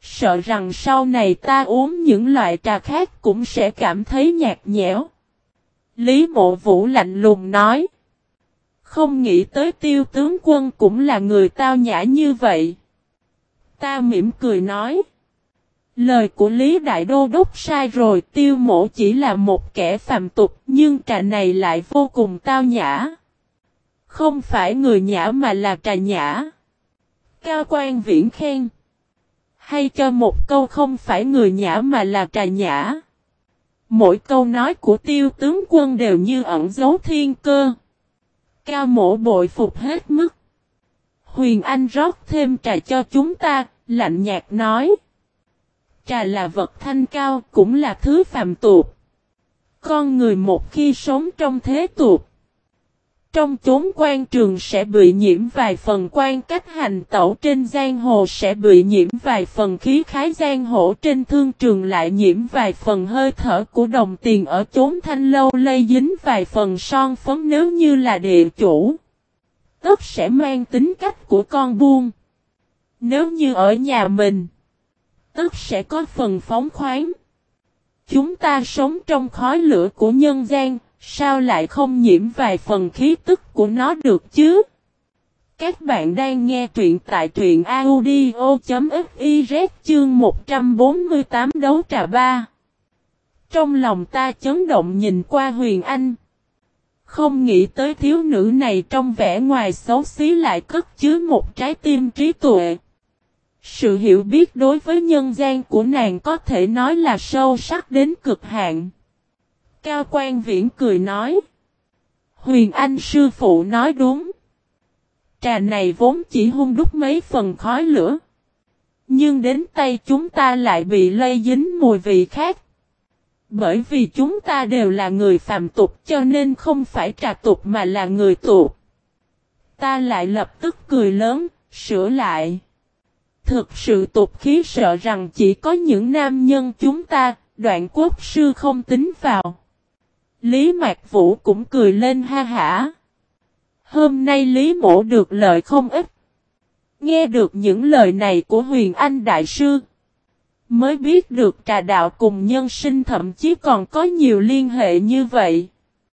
Sợ rằng sau này ta uống những loại trà khác cũng sẽ cảm thấy nhạt nhẽo. Lý mộ vũ lạnh lùng nói. Không nghĩ tới tiêu tướng quân cũng là người tao nhã như vậy. Ta mỉm cười nói. Lời của Lý Đại Đô Đốc sai rồi, tiêu mộ chỉ là một kẻ phàm tục, nhưng trà này lại vô cùng tao nhã. Không phải người nhã mà là trà nhã. Cao quan viễn khen. Hay cho một câu không phải người nhã mà là trà nhã. Mỗi câu nói của tiêu tướng quân đều như ẩn dấu thiên cơ. Cao mộ bội phục hết mức. Huyền Anh rót thêm trà cho chúng ta, lạnh nhạt nói. Trà là vật thanh cao, cũng là thứ phạm tục. Con người một khi sống trong thế tục, trong chốn quan trường sẽ bị nhiễm vài phần quan cách hành tẩu trên giang hồ sẽ bị nhiễm vài phần khí khái giang hồ trên thương trường lại nhiễm vài phần hơi thở của đồng tiền ở chốn thanh lâu lây dính vài phần son phấn nếu như là địa chủ. Tất sẽ mang tính cách của con buôn. Nếu như ở nhà mình tức sẽ có phần phóng khoáng. Chúng ta sống trong khói lửa của nhân gian, sao lại không nhiễm vài phần khí tức của nó được chứ? Các bạn đang nghe truyện tại truyện audio.fiz chương 148 đấu trà ba. Trong lòng ta chấn động nhìn qua Huyền Anh. Không nghĩ tới thiếu nữ này trong vẻ ngoài xấu xí lại cất chứa một trái tim trí tuệ. Sự hiểu biết đối với nhân gian của nàng có thể nói là sâu sắc đến cực hạn. Cao quan viễn cười nói. Huyền Anh sư phụ nói đúng. Trà này vốn chỉ hung đúc mấy phần khói lửa. Nhưng đến tay chúng ta lại bị lây dính mùi vị khác. Bởi vì chúng ta đều là người phàm tục cho nên không phải trà tục mà là người tục. Ta lại lập tức cười lớn, sửa lại. Thực sự tục khí sợ rằng chỉ có những nam nhân chúng ta, đoạn quốc sư không tính vào. Lý Mạc Vũ cũng cười lên ha hả. Hôm nay Lý Mổ được lợi không ít. Nghe được những lời này của huyền anh đại sư. Mới biết được trà đạo cùng nhân sinh thậm chí còn có nhiều liên hệ như vậy.